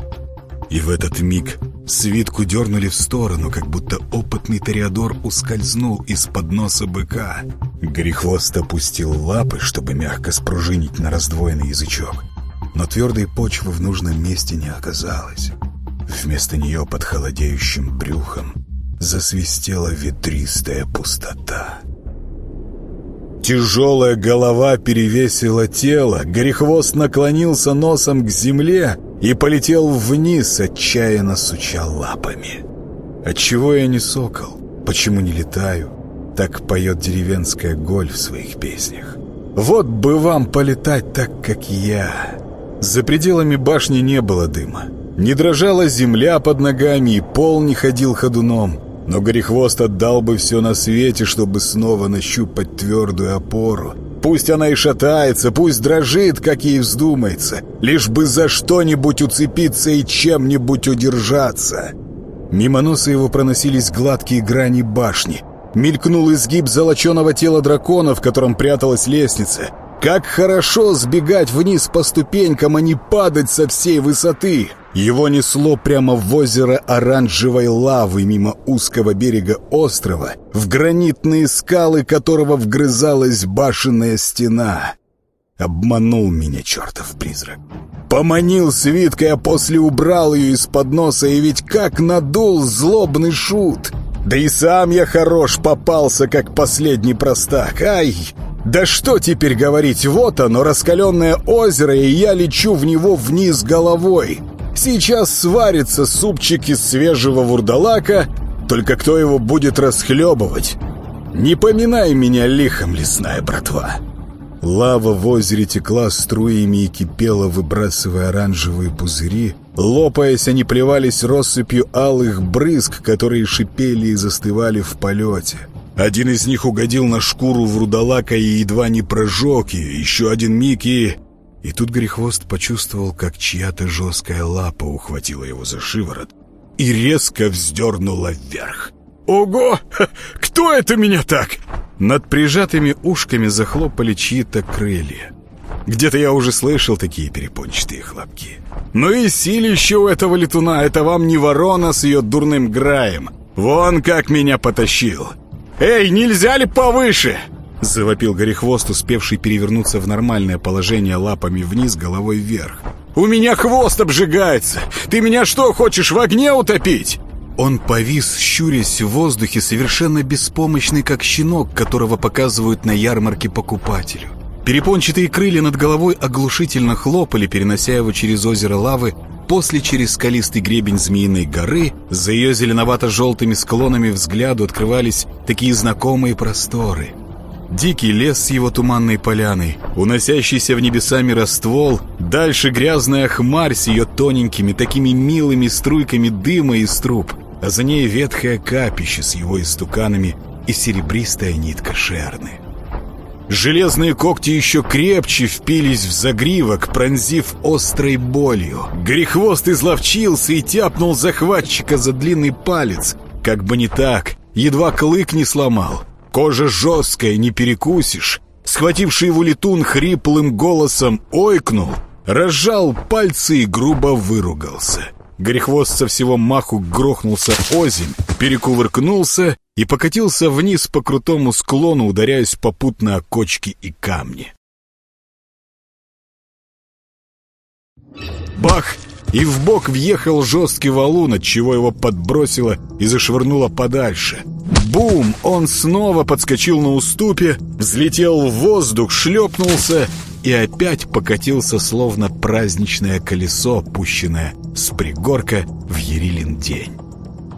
И в этот миг свитку дернули в сторону, как будто опытный ториадор ускользнул из-под носа быка. Грехвост опустил лапы, чтобы мягко спружинить на раздвоенный язычок. Но твердой почвы в нужном месте не оказалось. Вместо нее под холодеющим брюхом засвистела ветристая пустота. Тяжелая голова перевесила тело, Горехвост наклонился носом к земле и полетел вниз, отчаянно суча лапами. «Отчего я не сокол? Почему не летаю?» Так поет деревенская голь в своих песнях. «Вот бы вам полетать так, как я!» За пределами башни не было дыма. Не дрожала земля под ногами, и пол не ходил ходуном. Но Горехвост отдал бы все на свете, чтобы снова нащупать твердую опору. Пусть она и шатается, пусть дрожит, как ей вздумается, лишь бы за что-нибудь уцепиться и чем-нибудь удержаться. Мимо носа его проносились гладкие грани башни. Мелькнул изгиб золоченого тела дракона, в котором пряталась лестница. Как хорошо сбегать вниз по ступенькам, а не падать со всей высоты! Его несло прямо в озеро оранжевой лавы мимо узкого берега острова, в гранитные скалы которого вгрызалась башенная стена. Обманул меня чертов призрак. Поманил свиткой, а после убрал ее из-под носа, и ведь как надул злобный шут! Да и сам я хорош попался, как последний простак. Ай! Да что теперь говорить, вот оно, раскаленное озеро, и я лечу в него вниз головой. Сейчас сварится супчик из свежего вурдалака, только кто его будет расхлебывать? Не поминай меня лихом, лесная братва. Лава в озере текла струями и кипела, выбрасывая оранжевые пузыри. Лопаясь, они плевались россыпью алых брызг, которые шипели и застывали в полете. Один из них угодил на шкуру врудалака и едва не прожег ее. Еще один миг и... И тут Грехвост почувствовал, как чья-то жесткая лапа ухватила его за шиворот и резко вздернула вверх. «Ого! Кто это меня так?» Над прижатыми ушками захлопали чьи-то крылья. Где-то я уже слышал такие перепончатые хлопки. Ну и силище у этого летуна, это вам не ворона с ее дурным граем. Вон как меня потащил. «Эй, нельзя ли повыше?» Завопил Горехвост, успевший перевернуться в нормальное положение лапами вниз, головой вверх. «У меня хвост обжигается! Ты меня что, хочешь в огне утопить?» Он повис, щурясь в воздухе, совершенно беспомощный, как щенок, которого показывают на ярмарке покупателю. Перепончатые крылья над головой оглушительно хлопали, перенося его через озеро лавы, после через скалистый гребень Змеиной горы, за ее зеленовато-желтыми склонами взгляду открывались такие знакомые просторы — Дикий лес с его туманной поляной, уносящийся в небеса мироствол, дальше грязная хмарь с ее тоненькими, такими милыми струйками дыма из труб, а за ней ветхое капище с его истуканами и серебристая нитка шерны. Железные когти еще крепче впились в загривок, пронзив острой болью. Грехвост изловчился и тяпнул захватчика за длинный палец. Как бы не так, едва клык не сломал. Кожа жесткая, не перекусишь. Схвативший его летун хриплым голосом ойкнул, разжал пальцы и грубо выругался. Грехвост со всего маху грохнулся озимь, перекувыркнулся и покатился вниз по крутому склону, ударяясь попутно о кочки и камни. Бах! И в бок въехал жесткий валун, от чего его подбросило и зашвырнуло подальше. Бум! Он снова подскочил на уступе, взлетел в воздух, шлепнулся и опять покатился, словно праздничное колесо, пущенное с пригорка в Ерилин день.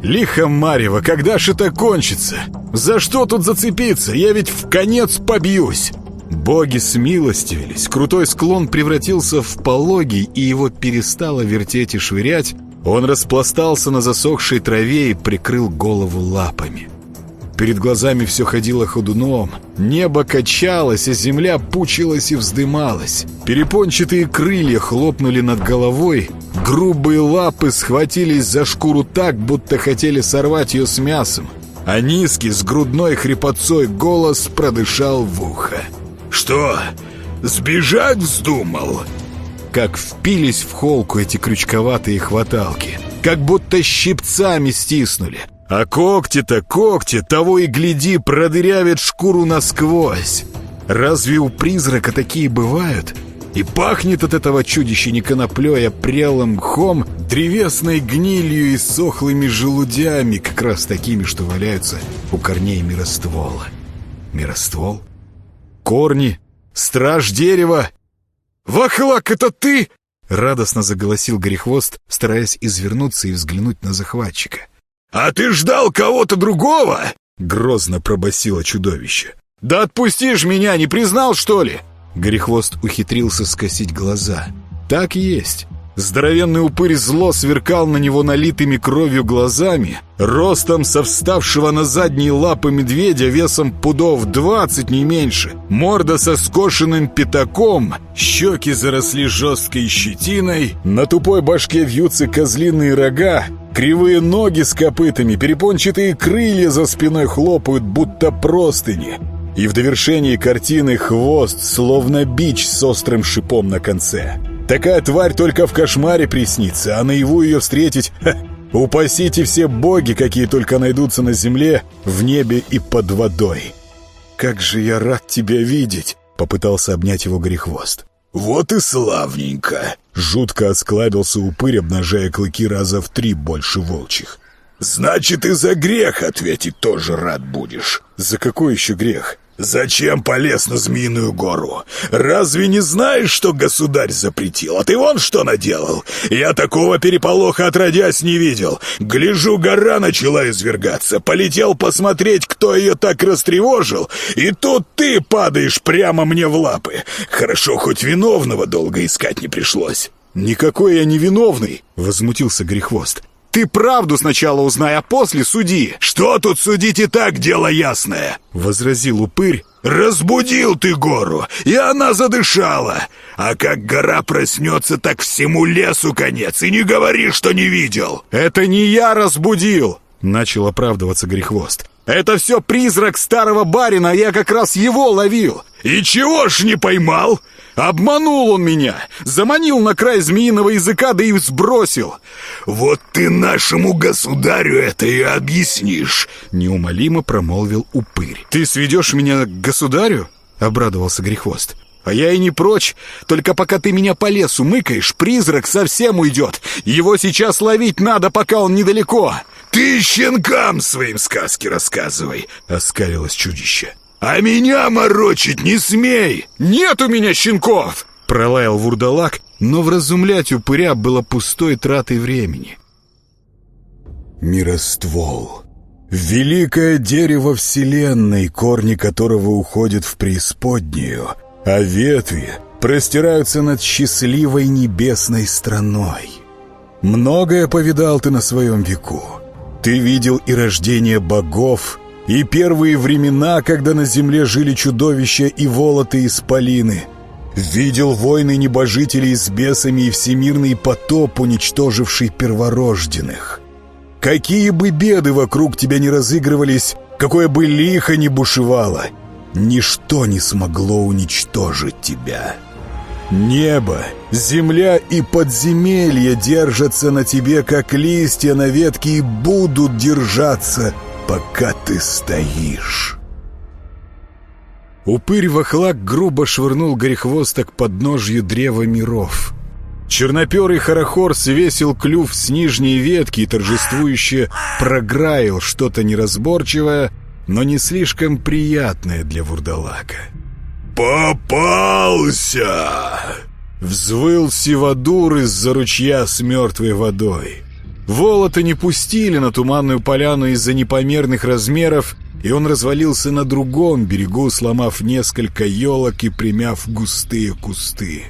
«Лихо, Марьева, когда ж это кончится? За что тут зацепиться? Я ведь в конец побьюсь!» Боги смилостивились, крутой склон превратился в пологий, и его перестало вертеть и швырять. Он распластался на засохшей траве и прикрыл голову лапами. Перед глазами все ходило ходуном, небо качалось, а земля пучилась и вздымалась. Перепончатые крылья хлопнули над головой, грубые лапы схватились за шкуру так, будто хотели сорвать ее с мясом, а низкий с грудной хрипотцой голос продышал в ухо. «Что, сбежать вздумал?» Как впились в холку эти крючковатые хваталки, как будто щипцами стиснули. А когти-то, когти, того и гляди, продырявят шкуру насквозь. Разве у призрака такие бывают?» И пахнет от этого чудища не коноплей, а прелым мхом, древесной гнилью и сохлыми желудями, как раз такими, что валяются у корней мироствола. Мироствол? корни, страж дерева. «Вахлак, это ты!» — радостно заголосил Горехвост, стараясь извернуться и взглянуть на захватчика. «А ты ждал кого-то другого?» — грозно пробасило чудовище. «Да отпустишь меня, не признал, что ли?» Горехвост ухитрился скосить глаза. «Так и есть. Здоровенный упырь зло сверкал на него налитыми кровью глазами, ростом со вставшего на задние лапы медведя весом пудов двадцать не меньше, морда со скошенным пятаком, щеки заросли жесткой щетиной, на тупой башке вьются козлиные рога, кривые ноги с копытами, перепончатые крылья за спиной хлопают, будто простыни. И в довершении картины хвост, словно бич с острым шипом на конце. Такая тварь только в кошмаре приснится, а наяву ее встретить... Ха, упасите все боги, какие только найдутся на земле, в небе и под водой. «Как же я рад тебя видеть!» — попытался обнять его Горехвост. «Вот и славненько!» — жутко осклабился упырь, обнажая клыки раза в три больше волчьих. «Значит, и за грех ответить тоже рад будешь!» «За какой еще грех?» «Зачем полез на Змеиную гору? Разве не знаешь, что государь запретил? А ты вон что наделал? Я такого переполоха отродясь не видел. Гляжу, гора начала извергаться. Полетел посмотреть, кто ее так растревожил. И тут ты падаешь прямо мне в лапы. Хорошо, хоть виновного долго искать не пришлось». «Никакой я не виновный!» — возмутился Грехвост. Ты правду сначала узнай, а после суди. Что тут судить и так дело ясное? Возразил упырь. Разбудил ты гору, и она задышала. А как гора проснется, так всему лесу конец. И не говори, что не видел. Это не я разбудил, начал оправдываться Грехвост. Это все призрак старого барина, а я как раз его ловил. И чего ж не поймал? Обманул он меня, заманил на край змеиного языка, да и сбросил. Вот ты нашему государю это и объяснишь, неумолимо промолвил упырь. Ты сведешь меня к государю? Обрадовался Грехвост. А я и не прочь, только пока ты меня по лесу мыкаешь, призрак совсем уйдет. Его сейчас ловить надо, пока он недалеко. Ты щенкам своим сказки рассказывай, оскалилось чудище. «А меня морочить не смей! Нет у меня щенков!» Пролаял вурдалак, но вразумлять упыря было пустой тратой времени. Мироствол. Великое дерево Вселенной, корни которого уходят в преисподнюю, а ветви простираются над счастливой небесной страной. Многое повидал ты на своем веку. Ты видел и рождение богов, и первые времена, когда на земле жили чудовища и волоты исполины. Видел войны небожителей с бесами и всемирный потоп, уничтоживший перворожденных. Какие бы беды вокруг тебя не разыгрывались, какое бы лихо ни бушевало, ничто не смогло уничтожить тебя. Небо, земля и подземелье держатся на тебе, как листья на ветке, и будут держаться — пока ты стоишь». Упырь вахлак грубо швырнул горехвоста к подножью древа миров. Черноперый хорохор свесил клюв с нижней ветки и торжествующе програил что-то неразборчивое, но не слишком приятное для вурдалака. «Попался!» Взвыл Сивадур из-за ручья с мертвой водой. Волота не пустили на туманную поляну из-за непомерных размеров, и он развалился на другом берегу, сломав несколько елок и примяв густые кусты.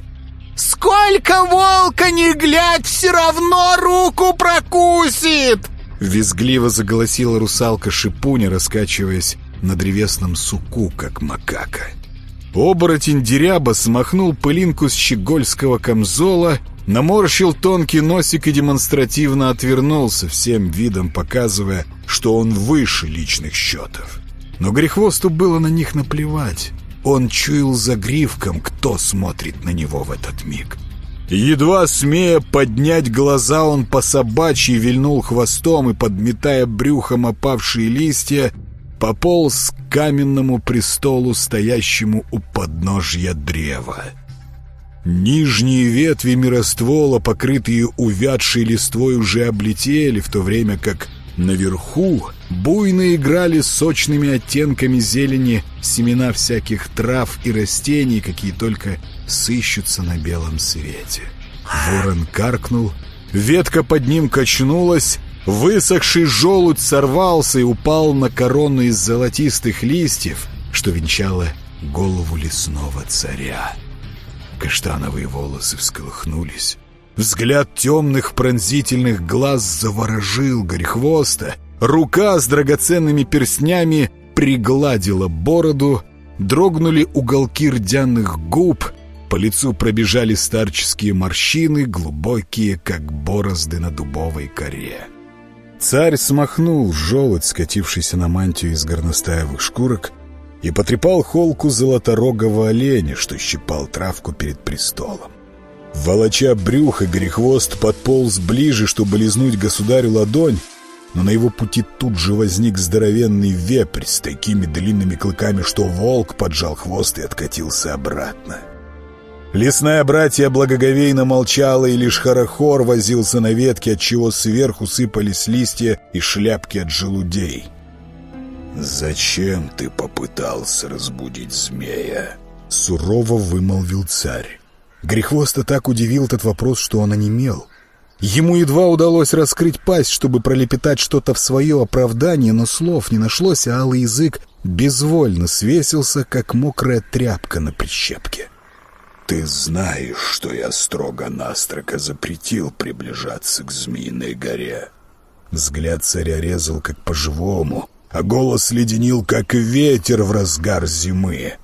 «Сколько волка не глядь, все равно руку прокусит!» Визгливо заголосила русалка Шипуня, раскачиваясь на древесном суку, как макака. Оборотень Деряба смахнул пылинку с щегольского камзола, наморщил тонкий носик и демонстративно отвернулся, всем видом показывая, что он выше личных счетов. Но Грехвосту было на них наплевать. Он чуял за гривком, кто смотрит на него в этот миг. Едва смея поднять глаза, он по собачьи вильнул хвостом и, подметая брюхом опавшие листья, пополз к каменному престолу, стоящему у подножья древа. Нижние ветви мироствола, покрытые увядшей листвой, уже облетели, в то время как наверху буйно играли сочными оттенками зелени семена всяких трав и растений, какие только сыщутся на белом свете. Ворон каркнул, ветка под ним качнулась, высохший желудь сорвался и упал на корону из золотистых листьев, что венчало голову лесного царя. Каштановые волосы всколыхнулись. Взгляд темных пронзительных глаз заворожил горехвоста. Рука с драгоценными перстнями пригладила бороду, дрогнули уголки рдяных губ, по лицу пробежали старческие морщины, глубокие, как борозды на дубовой коре. Царь смахнул желудь, скатившийся на мантию из горностаевых шкурок, и потрепал холку золоторогого оленя, что щипал травку перед престолом. Волоча брюхо, грехвост подполз ближе, чтобы лизнуть государю ладонь, но на его пути тут же возник здоровенный вепрь с такими длинными клыками, что волк поджал хвост и откатился обратно. Лесная братья благоговейно молчала, и лишь Харахор возился на ветке, отчего сверху сыпались листья и шляпки от желудей. «Зачем ты попытался разбудить змея?» — сурово вымолвил царь. Грехвоста так удивил этот вопрос, что он онемел. Ему едва удалось раскрыть пасть, чтобы пролепетать что-то в свое оправдание, но слов не нашлось, а алый язык безвольно свесился, как мокрая тряпка на прищепке. «Ты знаешь, что я строго-настрого запретил приближаться к Змеиной горе». Взгляд царя резал, как по-живому, а голос леденил, как ветер в разгар зимы.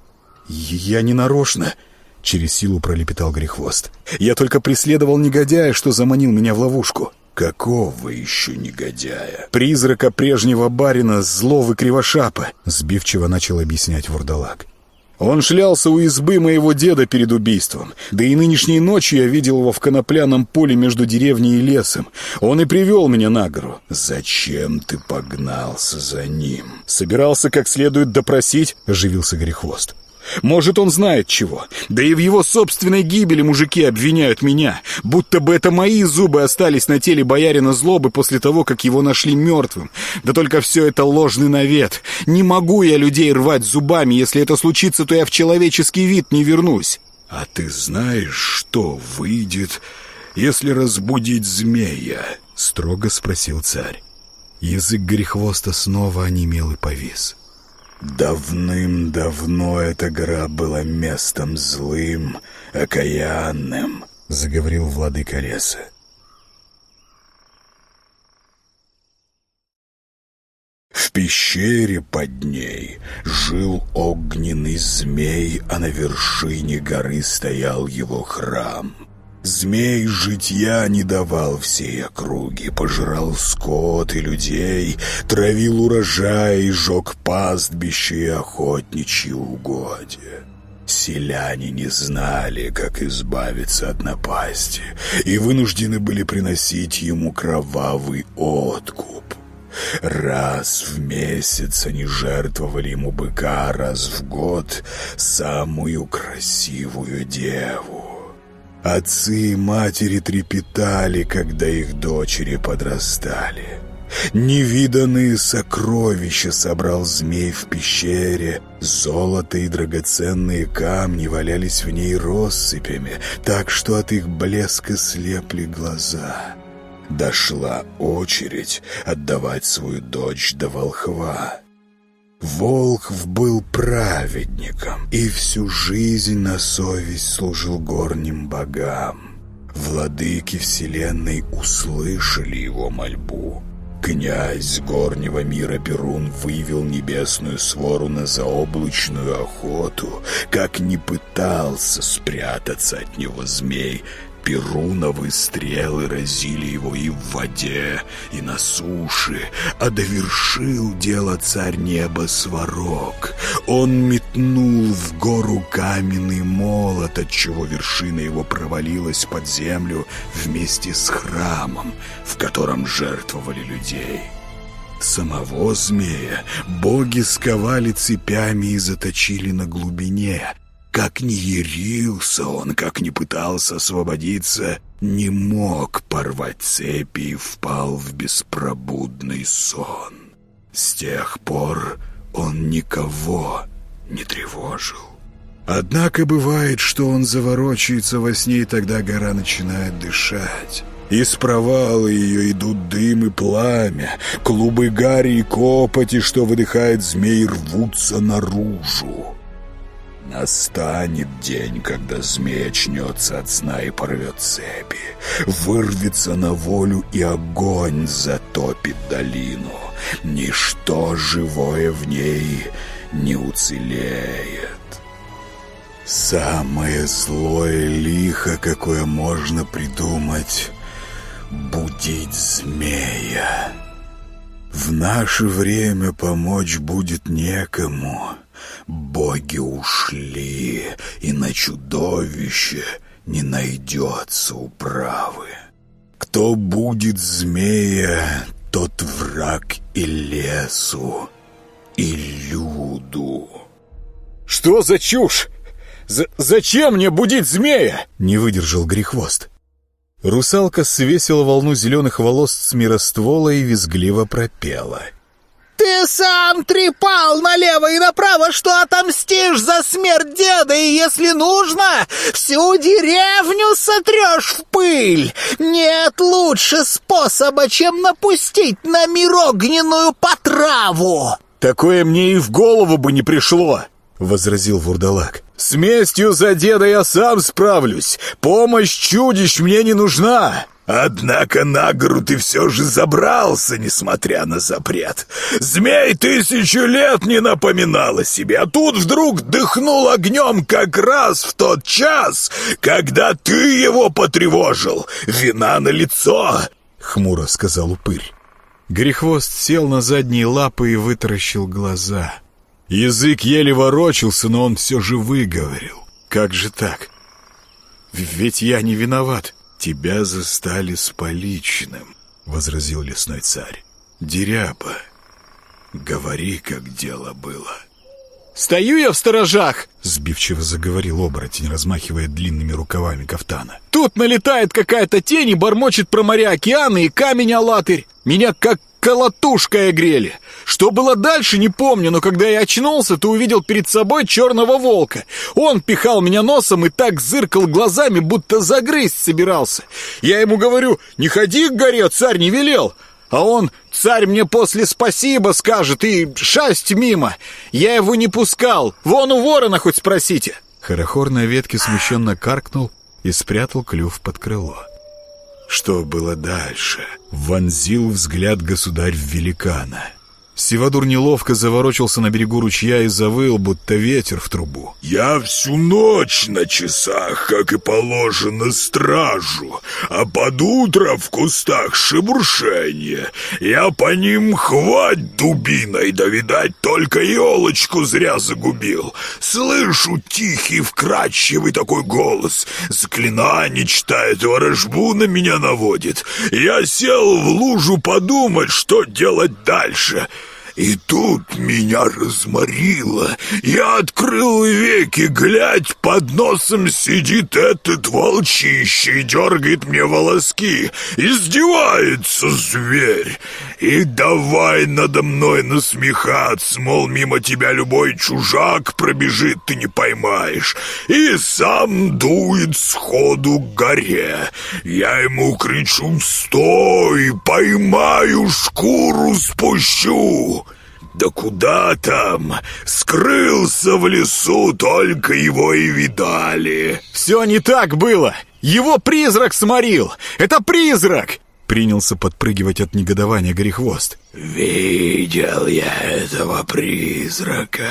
«Я не нарочно!» — через силу пролепетал Грехвост. «Я только преследовал негодяя, что заманил меня в ловушку». «Какого еще негодяя?» «Призрака прежнего барина, злого кривошапа», — сбивчиво начал объяснять вурдалак. Он шлялся у избы моего деда перед убийством. Да и нынешней ночью я видел его в конопляном поле между деревней и лесом. Он и привел меня на гору. «Зачем ты погнался за ним?» «Собирался как следует допросить», — оживился Грехвост. Может, он знает чего. Да и в его собственной гибели мужики обвиняют меня, будто бы это мои зубы остались на теле боярина злобы после того, как его нашли мертвым. Да только все это ложный навет. Не могу я людей рвать зубами. Если это случится, то я в человеческий вид не вернусь. А ты знаешь, что выйдет, если разбудить змея? Строго спросил царь. Язык Грехвоста снова онемел и повис. «Давным-давно эта гора была местом злым, окаянным», — заговорил владыка леса. В пещере под ней жил огненный змей, а на вершине горы стоял его храм — Змей житья не давал всей округе, пожирал скот и людей, травил урожай, жег пастбище и охотничьи угодья. Селяне не знали, как избавиться от напасти, и вынуждены были приносить ему кровавый откуп. Раз в месяц они жертвовали ему быка, раз в год самую красивую деву. Отцы и матери трепетали, когда их дочери подрастали. Невиданные сокровища собрал змей в пещере. Золото и драгоценные камни валялись в ней россыпями, так что от их блеска слепли глаза. Дошла очередь отдавать свою дочь до волхва. Волхв был праведником и всю жизнь на совесть служил горним богам. Владыки вселенной услышали его мольбу. Князь горнего мира Перун вывел небесную свору на заоблачную охоту. Как не пытался спрятаться от него змей, Перуновы стрелы разили его и в воде, и на суше, а довершил дело царь неба Сварог. Он метнул в гору каменный молот, отчего вершина его провалилась под землю вместе с храмом, в котором жертвовали людей. Самого змея боги сковали цепями и заточили на глубине — как ни ярился он, как ни пытался освободиться, не мог порвать цепи и впал в беспробудный сон. С тех пор он никого не тревожил. Однако бывает, что он заворочается во сне, и тогда гора начинает дышать. Из провала ее идут дым и пламя, клубы гари и копоти, что выдыхает змей, рвутся наружу. Настанет день, когда змей очнется от сна и порвет цепи, вырвется на волю и огонь затопит долину. Ничто живое в ней не уцелеет. Самое злое лихо, какое можно придумать, будить змея. В наше время помочь будет некому — Боги ушли, и на чудовище не найдется управы. Кто будет змея, тот враг и лесу, и люду. «Что за чушь? З зачем мне будить змея?» — не выдержал Грехвост. Русалка свесила волну зеленых волос с мироствола и визгливо пропела — ты сам трепал налево и направо, что отомстишь за смерть деда, и если нужно, всю деревню сотрешь в пыль. Нет лучше способа, чем напустить на мир огненную потраву. Такое мне и в голову бы не пришло, — возразил Вурдалак. «С местью за деда я сам справлюсь. Помощь чудищ мне не нужна». Однако на гору ты все же забрался, несмотря на запрет. Змей тысячу лет не напоминал о себе, а тут вдруг дыхнул огнем как раз в тот час, когда ты его потревожил. Вина на лицо, хмуро сказал упырь. Грехвост сел на задние лапы и вытаращил глаза. Язык еле ворочался, но он все же выговорил. «Как же так? Ведь я не виноват. «Тебя застали с поличным», — возразил лесной царь. «Деряба, говори, как дело было». «Стою я в сторожах!» — сбивчиво заговорил оборотень, размахивая длинными рукавами кафтана. «Тут налетает какая-то тень и бормочет про моря океаны и камень-алатырь. Меня как колотушкой огрели. Что было дальше, не помню, но когда я очнулся, то увидел перед собой черного волка. Он пихал меня носом и так зыркал глазами, будто загрызть собирался. Я ему говорю, не ходи к горе, царь не велел. А он, царь мне после спасибо скажет и шасть мимо. Я его не пускал, вон у ворона хоть спросите. Хорохор на ветке смущенно каркнул и спрятал клюв под крыло. Что было дальше? Вонзил взгляд государь в великана. Сивадур неловко заворочился на берегу ручья и завыл, будто ветер в трубу. «Я всю ночь на часах, как и положено, стражу, а под утро в кустах шебуршение. Я по ним хвать дубиной, да, видать, только елочку зря загубил. Слышу тихий, вкрадчивый такой голос, заклинание читает, ворожбу на меня наводит. Я сел в лужу подумать, что делать дальше». И тут меня разморило. Я открыл веки, глядь, под носом сидит этот волчище и дергает мне волоски. Издевается зверь. И давай надо мной насмехаться, мол, мимо тебя любой чужак пробежит, ты не поймаешь. И сам дует сходу к горе. Я ему кричу «Стой! Поймаю, шкуру спущу!» Да куда там? Скрылся в лесу, только его и видали. Все не так было. Его призрак сморил. Это призрак! Принялся подпрыгивать от негодования Горехвост. «Видел я этого призрака!»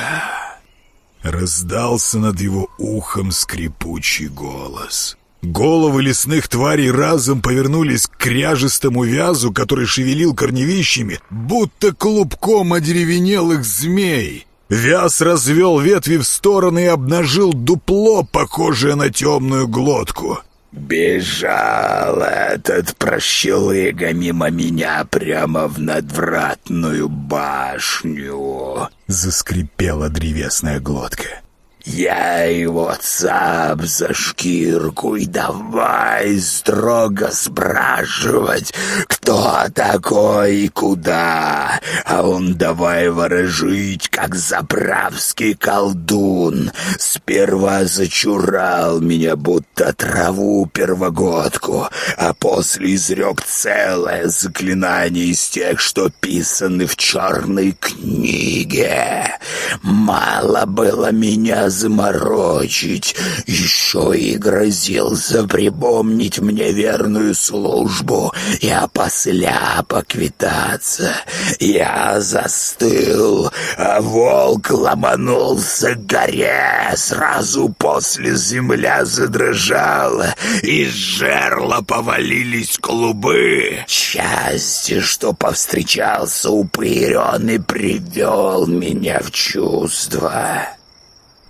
Раздался над его ухом скрипучий голос. Головы лесных тварей разом повернулись к кряжестому вязу, который шевелил корневищами, будто клубком одеревенелых змей. Вяз развел ветви в стороны и обнажил дупло, похожее на темную глотку. «Бежал этот прощелыга мимо меня прямо в надвратную башню!» Заскрипела древесная глотка. Я его цап за шкирку и давай строго спрашивать, кто такой и куда. А он давай ворожить, как заправский колдун. Сперва зачурал меня, будто траву первогодку, а после изрек целое заклинание из тех, что писаны в черной книге. Мало было меня заморочить, еще и грозился припомнить мне верную службу и опосля поквитаться. Я застыл, а волк ломанулся к горе. Сразу после земля задрожала, из жерла повалились клубы. Счастье, что повстречался упырь, он и привел меня в чувство.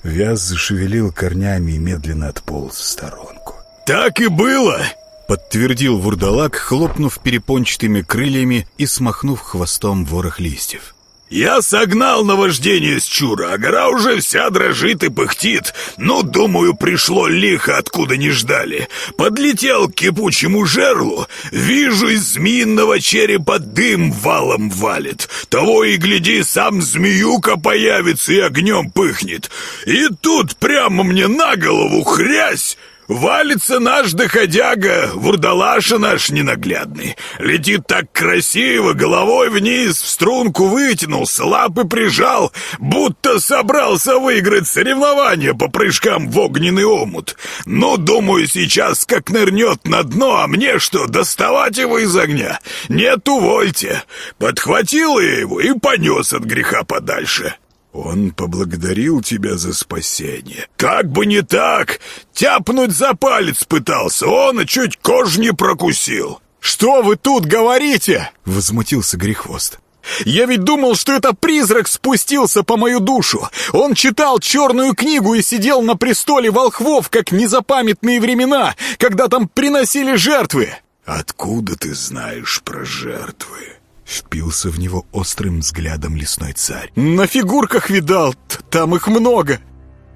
Вяз зашевелил корнями и медленно отполз в сторонку. «Так и было!» — подтвердил вурдалак, хлопнув перепончатыми крыльями и смахнув хвостом ворох листьев. «Я согнал наваждение с чура, а гора уже вся дрожит и пыхтит. Ну, думаю, пришло лихо, откуда не ждали. Подлетел к кипучему жерлу, вижу, из змеиного черепа дым валом валит. Того и гляди, сам змеюка появится и огнем пыхнет. И тут прямо мне на голову хрясь!» Валится наш доходяга, вурдалаша наш ненаглядный. Летит так красиво, головой вниз, в струнку вытянулся, лапы прижал, будто собрался выиграть соревнование по прыжкам в огненный омут. Ну, думаю, сейчас как нырнет на дно, а мне что, доставать его из огня? Нет, увольте. Подхватил я его и понес от греха подальше. Он поблагодарил тебя за спасение. Как бы не так! Тяпнуть за палец пытался, он и чуть кожу не прокусил. «Что вы тут говорите?» — возмутился Грехвост. «Я ведь думал, что это призрак спустился по мою душу. Он читал черную книгу и сидел на престоле волхвов, как незапамятные времена, когда там приносили жертвы». «Откуда ты знаешь про жертвы?» Впился в него острым взглядом лесной царь. «На фигурках видал, там их много!»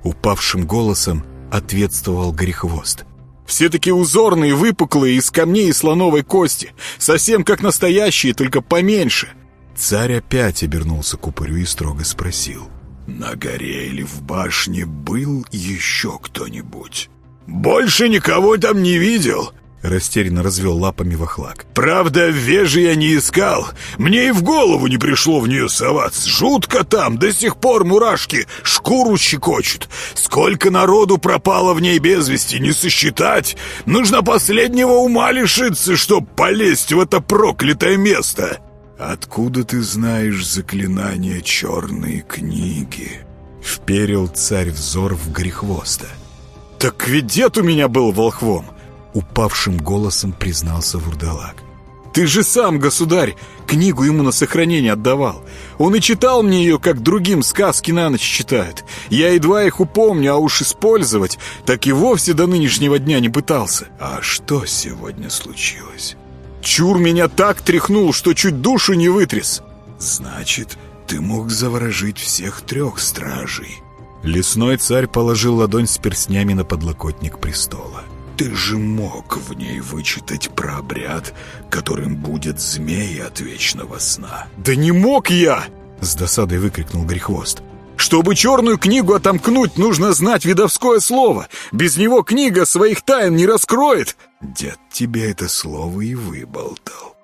Упавшим голосом ответствовал Горехвост. «Все такие узорные, выпуклые, из камней и слоновой кости. Совсем как настоящие, только поменьше». Царь опять обернулся к упырю и строго спросил. «На горе или в башне был еще кто-нибудь?» «Больше никого там не видел», Растерянно развел лапами вахлак. «Правда, вежи я не искал. Мне и в голову не пришло в нее соваться. Жутко там, до сих пор мурашки шкуру щекочут. Сколько народу пропало в ней без вести, не сосчитать. Нужно последнего ума лишиться, чтоб полезть в это проклятое место». откуда ты знаешь заклинание черной книги?» Вперил царь взор в грехвоста. «Так ведь дед у меня был волхвом!» Упавшим голосом признался Вурдалак. «Ты же сам, государь, книгу ему на сохранение отдавал. Он и читал мне ее, как другим сказки на ночь читают. Я едва их упомню, а уж использовать, так и вовсе до нынешнего дня не пытался». «А что сегодня случилось?» «Чур меня так тряхнул, что чуть душу не вытряс». «Значит, ты мог заворожить всех трех стражей». Лесной царь положил ладонь с перстнями на подлокотник престола. Ты же мог в ней вычитать про обряд, которым будет змея от вечного сна. «Да не мог я!» — с досадой выкрикнул Грехвост. «Чтобы черную книгу отомкнуть, нужно знать видовское слово. Без него книга своих тайн не раскроет!» Дед тебе это слово и выболтал.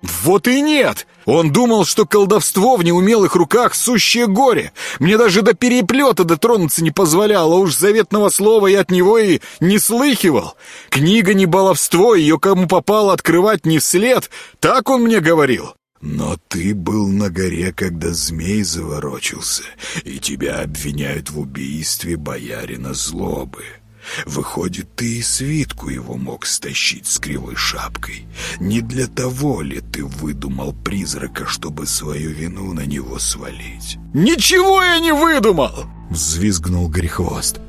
«Вот и нет! Он думал, что колдовство в неумелых руках — сущее горе. Мне даже до переплета дотронуться не позволяло, уж заветного слова я от него и не слыхивал. Книга не баловство, ее кому попало открывать не вслед, так он мне говорил». «Но ты был на горе, когда змей заворочился, и тебя обвиняют в убийстве боярина злобы». Выходит, ты и свитку его мог стащить с кривой шапкой. Не для того ли ты выдумал призрака, чтобы свою вину на него свалить? «Ничего я не выдумал!» — взвизгнул Грехвост.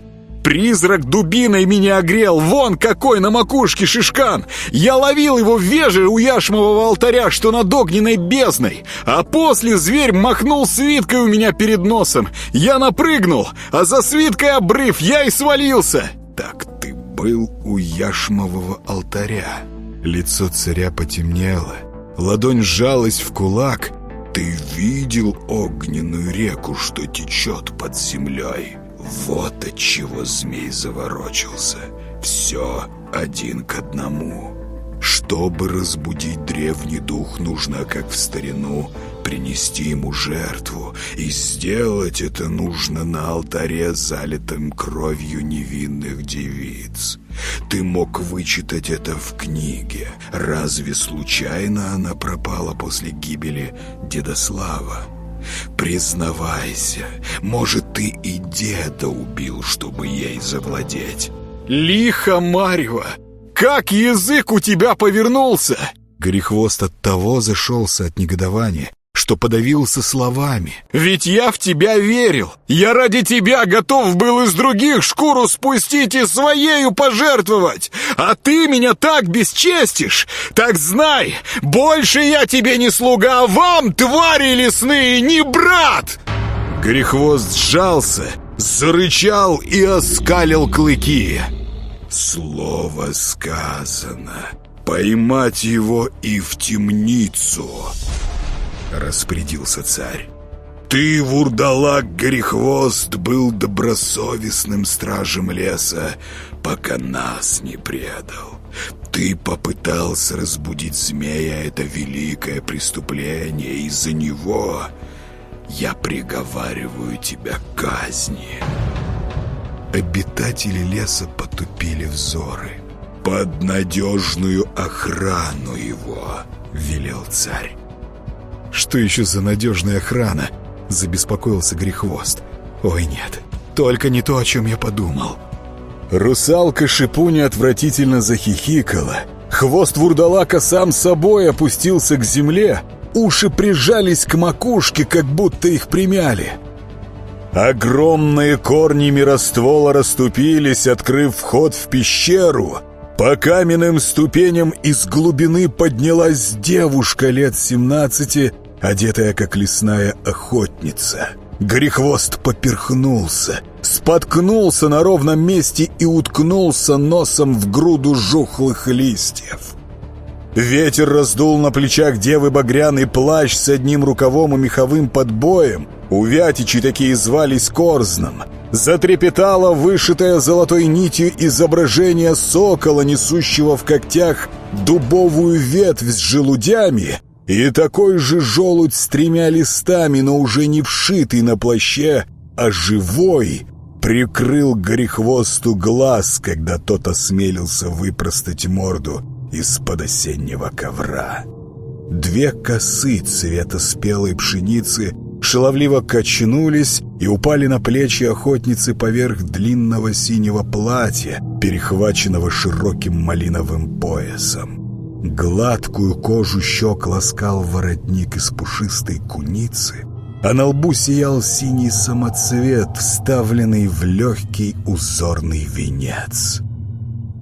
Призрак дубиной меня огрел, вон какой на макушке шишкан! Я ловил его в веже у яшмового алтаря, что над огненной бездной, а после зверь махнул свиткой у меня перед носом. Я напрыгнул, а за свиткой обрыв, я и свалился. «Так ты был у яшмового алтаря». Лицо царя потемнело, ладонь сжалась в кулак. «Ты видел огненную реку, что течет под землей? Вот от чего змей заворочился. Все один к одному». Чтобы разбудить древний дух, нужно, как в старину, принести ему жертву, и сделать это нужно на алтаре, залитым кровью невинных девиц. Ты мог вычитать это в книге. Разве случайно она пропала после гибели Дедослава? Признавайся, может, ты и деда убил, чтобы ей завладеть? Лихо, Марьева! Как язык у тебя повернулся!» Грехвост от того зашелся от негодования, что подавился словами. «Ведь я в тебя верил! Я ради тебя готов был из других шкуру спустить и своею пожертвовать! А ты меня так бесчестишь! Так знай, больше я тебе не слуга, а вам, твари лесные, не брат!» Грехвост сжался, зарычал и оскалил клыки. Слово сказано. Поймать его и в темницу. Распорядился царь. Ты, вурдалак Горехвост, был добросовестным стражем леса, пока нас не предал. Ты попытался разбудить змея, это великое преступление, из-за него я приговариваю тебя к казни. Обитатели леса потупили взоры. «Под надежную охрану его!» — велел царь. «Что еще за надежная охрана?» — забеспокоился Грехвост. «Ой, нет, только не то, о чем я подумал». Русалка Шипуня отвратительно захихикала. Хвост вурдалака сам собой опустился к земле. Уши прижались к макушке, как будто их примяли. Огромные корни мироствола расступились, открыв вход в пещеру. По каменным ступеням из глубины поднялась девушка лет семнадцати, одетая как лесная охотница. Грехвост поперхнулся, споткнулся на ровном месте и уткнулся носом в груду жухлых листьев. Ветер раздул на плечах девы багряный плащ с одним рукавом и меховым подбоем — у Вятичи такие звались Корзном. Затрепетало вышитое золотой нитью изображение сокола, несущего в когтях дубовую ветвь с желудями, и такой же желудь с тремя листами, но уже не вшитый на плаще, а живой, прикрыл горехвосту глаз, когда тот осмелился выпростать морду из-под осеннего ковра. Две косы цвета спелой пшеницы шаловливо качнулись и упали на плечи охотницы поверх длинного синего платья, перехваченного широким малиновым поясом. Гладкую кожу щек ласкал воротник из пушистой куницы, а на лбу сиял синий самоцвет, вставленный в легкий узорный венец.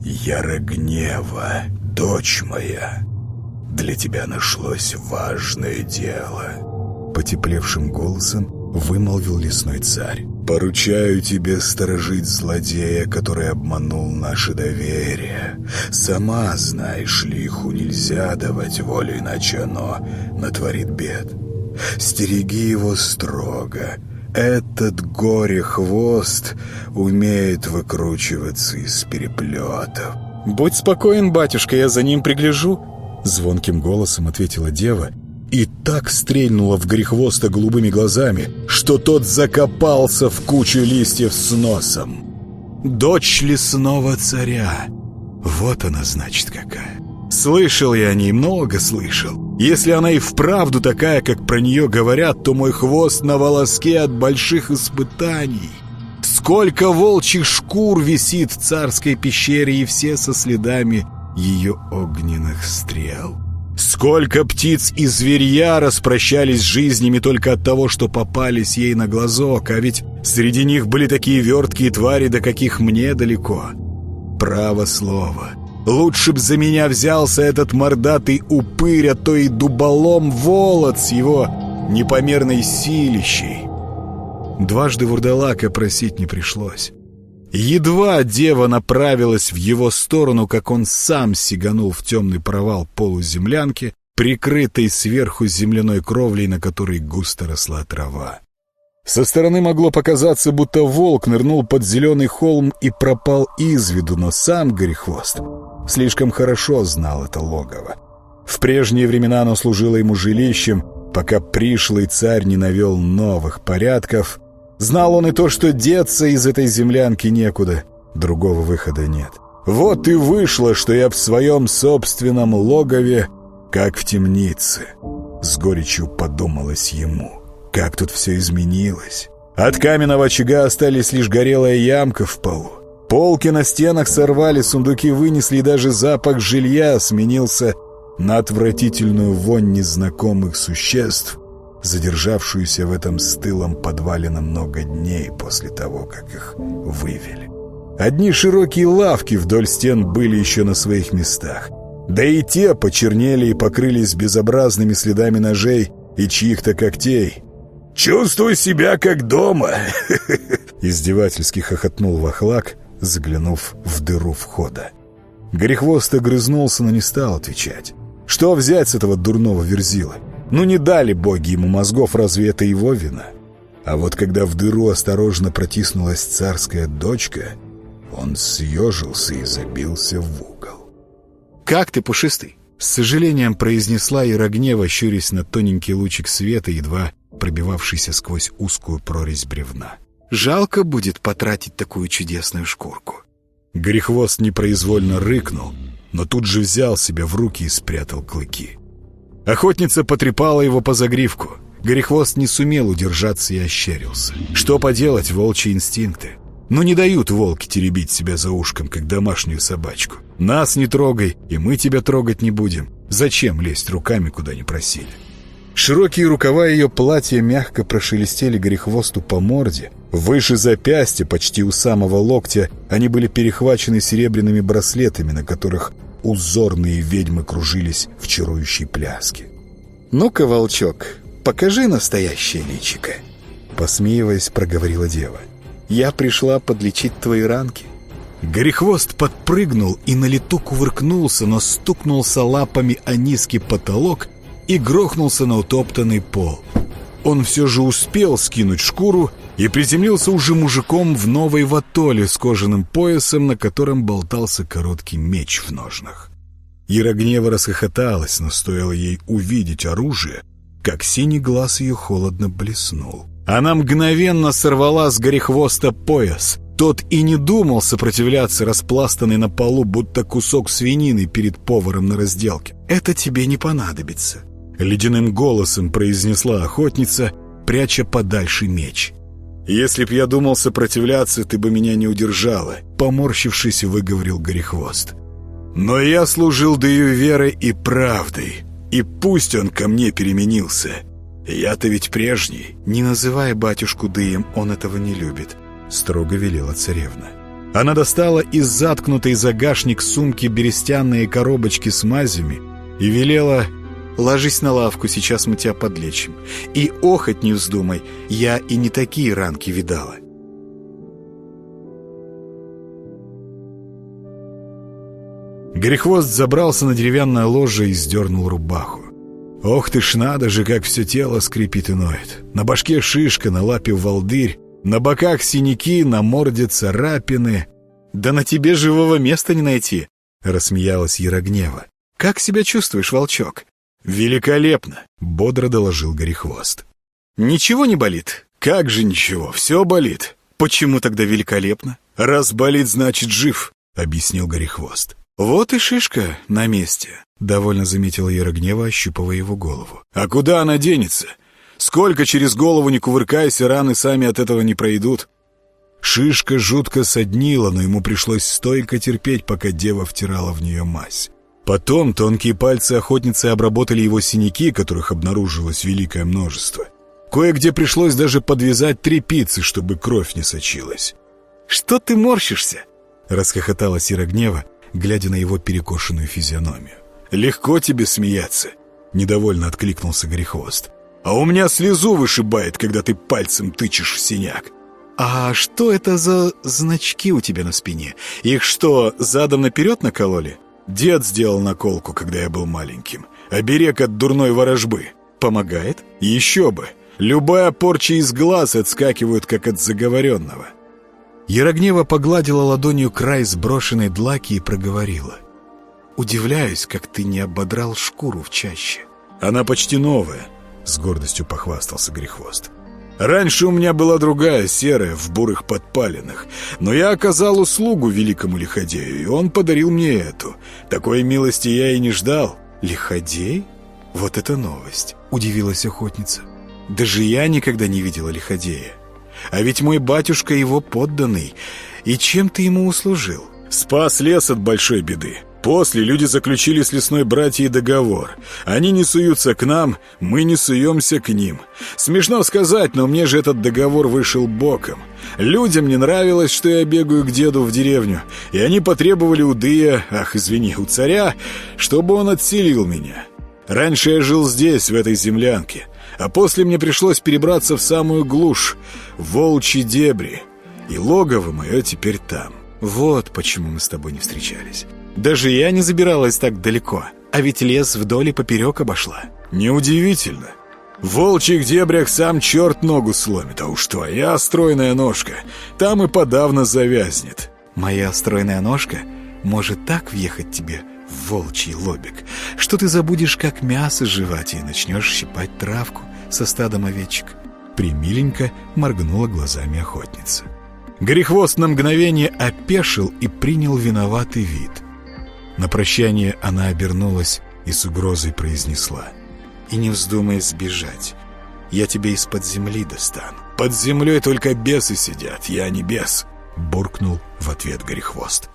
«Ярогнева, дочь моя, для тебя нашлось важное дело», — потеплевшим голосом вымолвил лесной царь. «Поручаю тебе сторожить злодея, который обманул наше доверие. Сама знаешь, лиху нельзя давать волю, иначе оно натворит бед. Стереги его строго. Этот горе-хвост умеет выкручиваться из переплетов». «Будь спокоен, батюшка, я за ним пригляжу», — звонким голосом ответила дева — и так стрельнула в грехвоста голубыми глазами, что тот закопался в кучу листьев с носом. Дочь лесного царя. Вот она, значит, какая. Слышал я о ней, много слышал. Если она и вправду такая, как про нее говорят, то мой хвост на волоске от больших испытаний. Сколько волчьих шкур висит в царской пещере, и все со следами ее огненных стрел. Сколько птиц и зверья распрощались с жизнями только от того, что попались ей на глазок, а ведь среди них были такие верткие твари, до каких мне далеко. Право слово. Лучше б за меня взялся этот мордатый упырь, а то и дуболом волод его непомерной силищей. Дважды вурдалака просить не пришлось. Едва дева направилась в его сторону, как он сам сиганул в темный провал полуземлянки, прикрытой сверху земляной кровлей, на которой густо росла трава. Со стороны могло показаться, будто волк нырнул под зеленый холм и пропал из виду, но сам Горехвост слишком хорошо знал это логово. В прежние времена оно служило ему жилищем, пока пришлый царь не навел новых порядков — Знал он и то, что деться из этой землянки некуда. Другого выхода нет. Вот и вышло, что я в своем собственном логове, как в темнице. С горечью подумалось ему. Как тут все изменилось. От каменного очага остались лишь горелая ямка в полу. Полки на стенах сорвали, сундуки вынесли, и даже запах жилья сменился на отвратительную вонь незнакомых существ — задержавшуюся в этом стылом подвале на много дней после того, как их вывели. Одни широкие лавки вдоль стен были еще на своих местах. Да и те почернели и покрылись безобразными следами ножей и чьих-то когтей. «Чувствую себя как дома!» Издевательски хохотнул Вахлак, заглянув в дыру входа. Горехвост огрызнулся, но не стал отвечать. Что взять с этого дурного верзила? Ну не дали боги ему мозгов, разве это его вина? А вот когда в дыру осторожно протиснулась царская дочка, он съежился и забился в угол. «Как ты, пушистый?» С сожалением произнесла Ирогнева, щурясь на тоненький лучик света, едва пробивавшийся сквозь узкую прорезь бревна. «Жалко будет потратить такую чудесную шкурку». Грехвост непроизвольно рыкнул, но тут же взял себя в руки и спрятал клыки. Охотница потрепала его по загривку. Горехвост не сумел удержаться и ощерился. Что поделать, волчьи инстинкты? Но не дают волки теребить себя за ушком, как домашнюю собачку. Нас не трогай, и мы тебя трогать не будем. Зачем лезть руками, куда не просили? Широкие рукава ее платья мягко прошелестели горехвосту по морде. Выше запястья, почти у самого локтя, они были перехвачены серебряными браслетами, на которых узорные ведьмы кружились в чарующей пляске. «Ну-ка, волчок, покажи настоящее личико!» Посмеиваясь, проговорила дева. «Я пришла подлечить твои ранки». Горехвост подпрыгнул и на лету кувыркнулся, но стукнулся лапами о низкий потолок и грохнулся на утоптанный пол. Он все же успел скинуть шкуру и приземлился уже мужиком в новой ватоле с кожаным поясом, на котором болтался короткий меч в ножнах. Ярогнева расхохоталась, но стоило ей увидеть оружие, как синий глаз ее холодно блеснул. Она мгновенно сорвала с горехвоста пояс, Тот и не думал сопротивляться, распластанный на полу, будто кусок свинины перед поваром на разделке. «Это тебе не понадобится», — ледяным голосом произнесла охотница, пряча подальше меч. «Если б я думал сопротивляться, ты бы меня не удержала», — поморщившись, выговорил Горехвост. «Но я служил Даю верой и правдой, и пусть он ко мне переменился. Я-то ведь прежний. Не называй батюшку Дыем, он этого не любит», — строго велела царевна. Она достала из заткнутой загашник сумки берестяные коробочки с мазями и велела «Ложись на лавку, сейчас мы тебя подлечим. И охоть не вздумай, я и не такие ранки видала». Грехвост забрался на деревянное ложе и сдернул рубаху. Ох ты ж надо же, как все тело скрипит и ноет. На башке шишка, на лапе волдырь, на боках синяки, на морде царапины. «Да на тебе живого места не найти!» — рассмеялась Ярогнева. «Как себя чувствуешь, волчок?» «Великолепно!» — бодро доложил Горехвост. «Ничего не болит?» «Как же ничего, все болит!» «Почему тогда великолепно?» «Раз болит, значит жив», — объяснил Горехвост. «Вот и шишка на месте», — довольно заметила Ярогнева, ощупывая его голову. «А куда она денется? Сколько через голову не кувыркайся, раны сами от этого не пройдут». Шишка жутко соднила, но ему пришлось стойко терпеть, пока дева втирала в нее мазь. Потом тонкие пальцы охотницы обработали его синяки, которых обнаружилось великое множество. Кое-где пришлось даже подвязать трепицы, чтобы кровь не сочилась. «Что ты морщишься?» — расхохоталась Ярогнева, глядя на его перекошенную физиономию. «Легко тебе смеяться», — недовольно откликнулся Горехвост. «А у меня слезу вышибает, когда ты пальцем тычешь в синяк». «А что это за значки у тебя на спине? Их что, задом наперед накололи?» «Дед сделал наколку, когда я был маленьким. Оберег от дурной ворожбы. Помогает? Еще бы! Любая порча из глаз отскакивает, как от заговоренного. Ярогнева погладила ладонью край сброшенной длаки и проговорила. «Удивляюсь, как ты не ободрал шкуру в чаще». «Она почти новая», — с гордостью похвастался Грехвост. «Раньше у меня была другая, серая, в бурых подпалинах, но я оказал услугу великому лиходею, и он подарил мне эту. Такой милости я и не ждал». «Лиходей? Вот это новость», — удивилась охотница. «Даже я никогда не видела лиходея». А ведь мой батюшка его подданный. И чем ты ему услужил? Спас лес от большой беды. После люди заключили с лесной братьей договор. Они не суются к нам, мы не суемся к ним. Смешно сказать, но мне же этот договор вышел боком. Людям не нравилось, что я бегаю к деду в деревню, и они потребовали у Дыя, ах, извини, у царя, чтобы он отселил меня. Раньше я жил здесь, в этой землянке, а после мне пришлось перебраться в самую глушь, в волчьи дебри, и логово мое теперь там. Вот почему мы с тобой не встречались. Даже я не забиралась так далеко, а ведь лес вдоль и поперек обошла. Неудивительно. В волчьих дебрях сам черт ногу сломит, а уж твоя стройная ножка там и подавно завязнет. Моя стройная ножка может так въехать тебе в волчий лобик, что ты забудешь, как мясо жевать, и начнешь щипать травку со стадом овечек. Примиленько моргнула глазами охотница. Горехвост на мгновение опешил и принял виноватый вид. На прощание она обернулась и с угрозой произнесла. «И не вздумай сбежать. Я тебя из-под земли достану. Под землей только бесы сидят, я не бес», — буркнул в ответ Горехвост.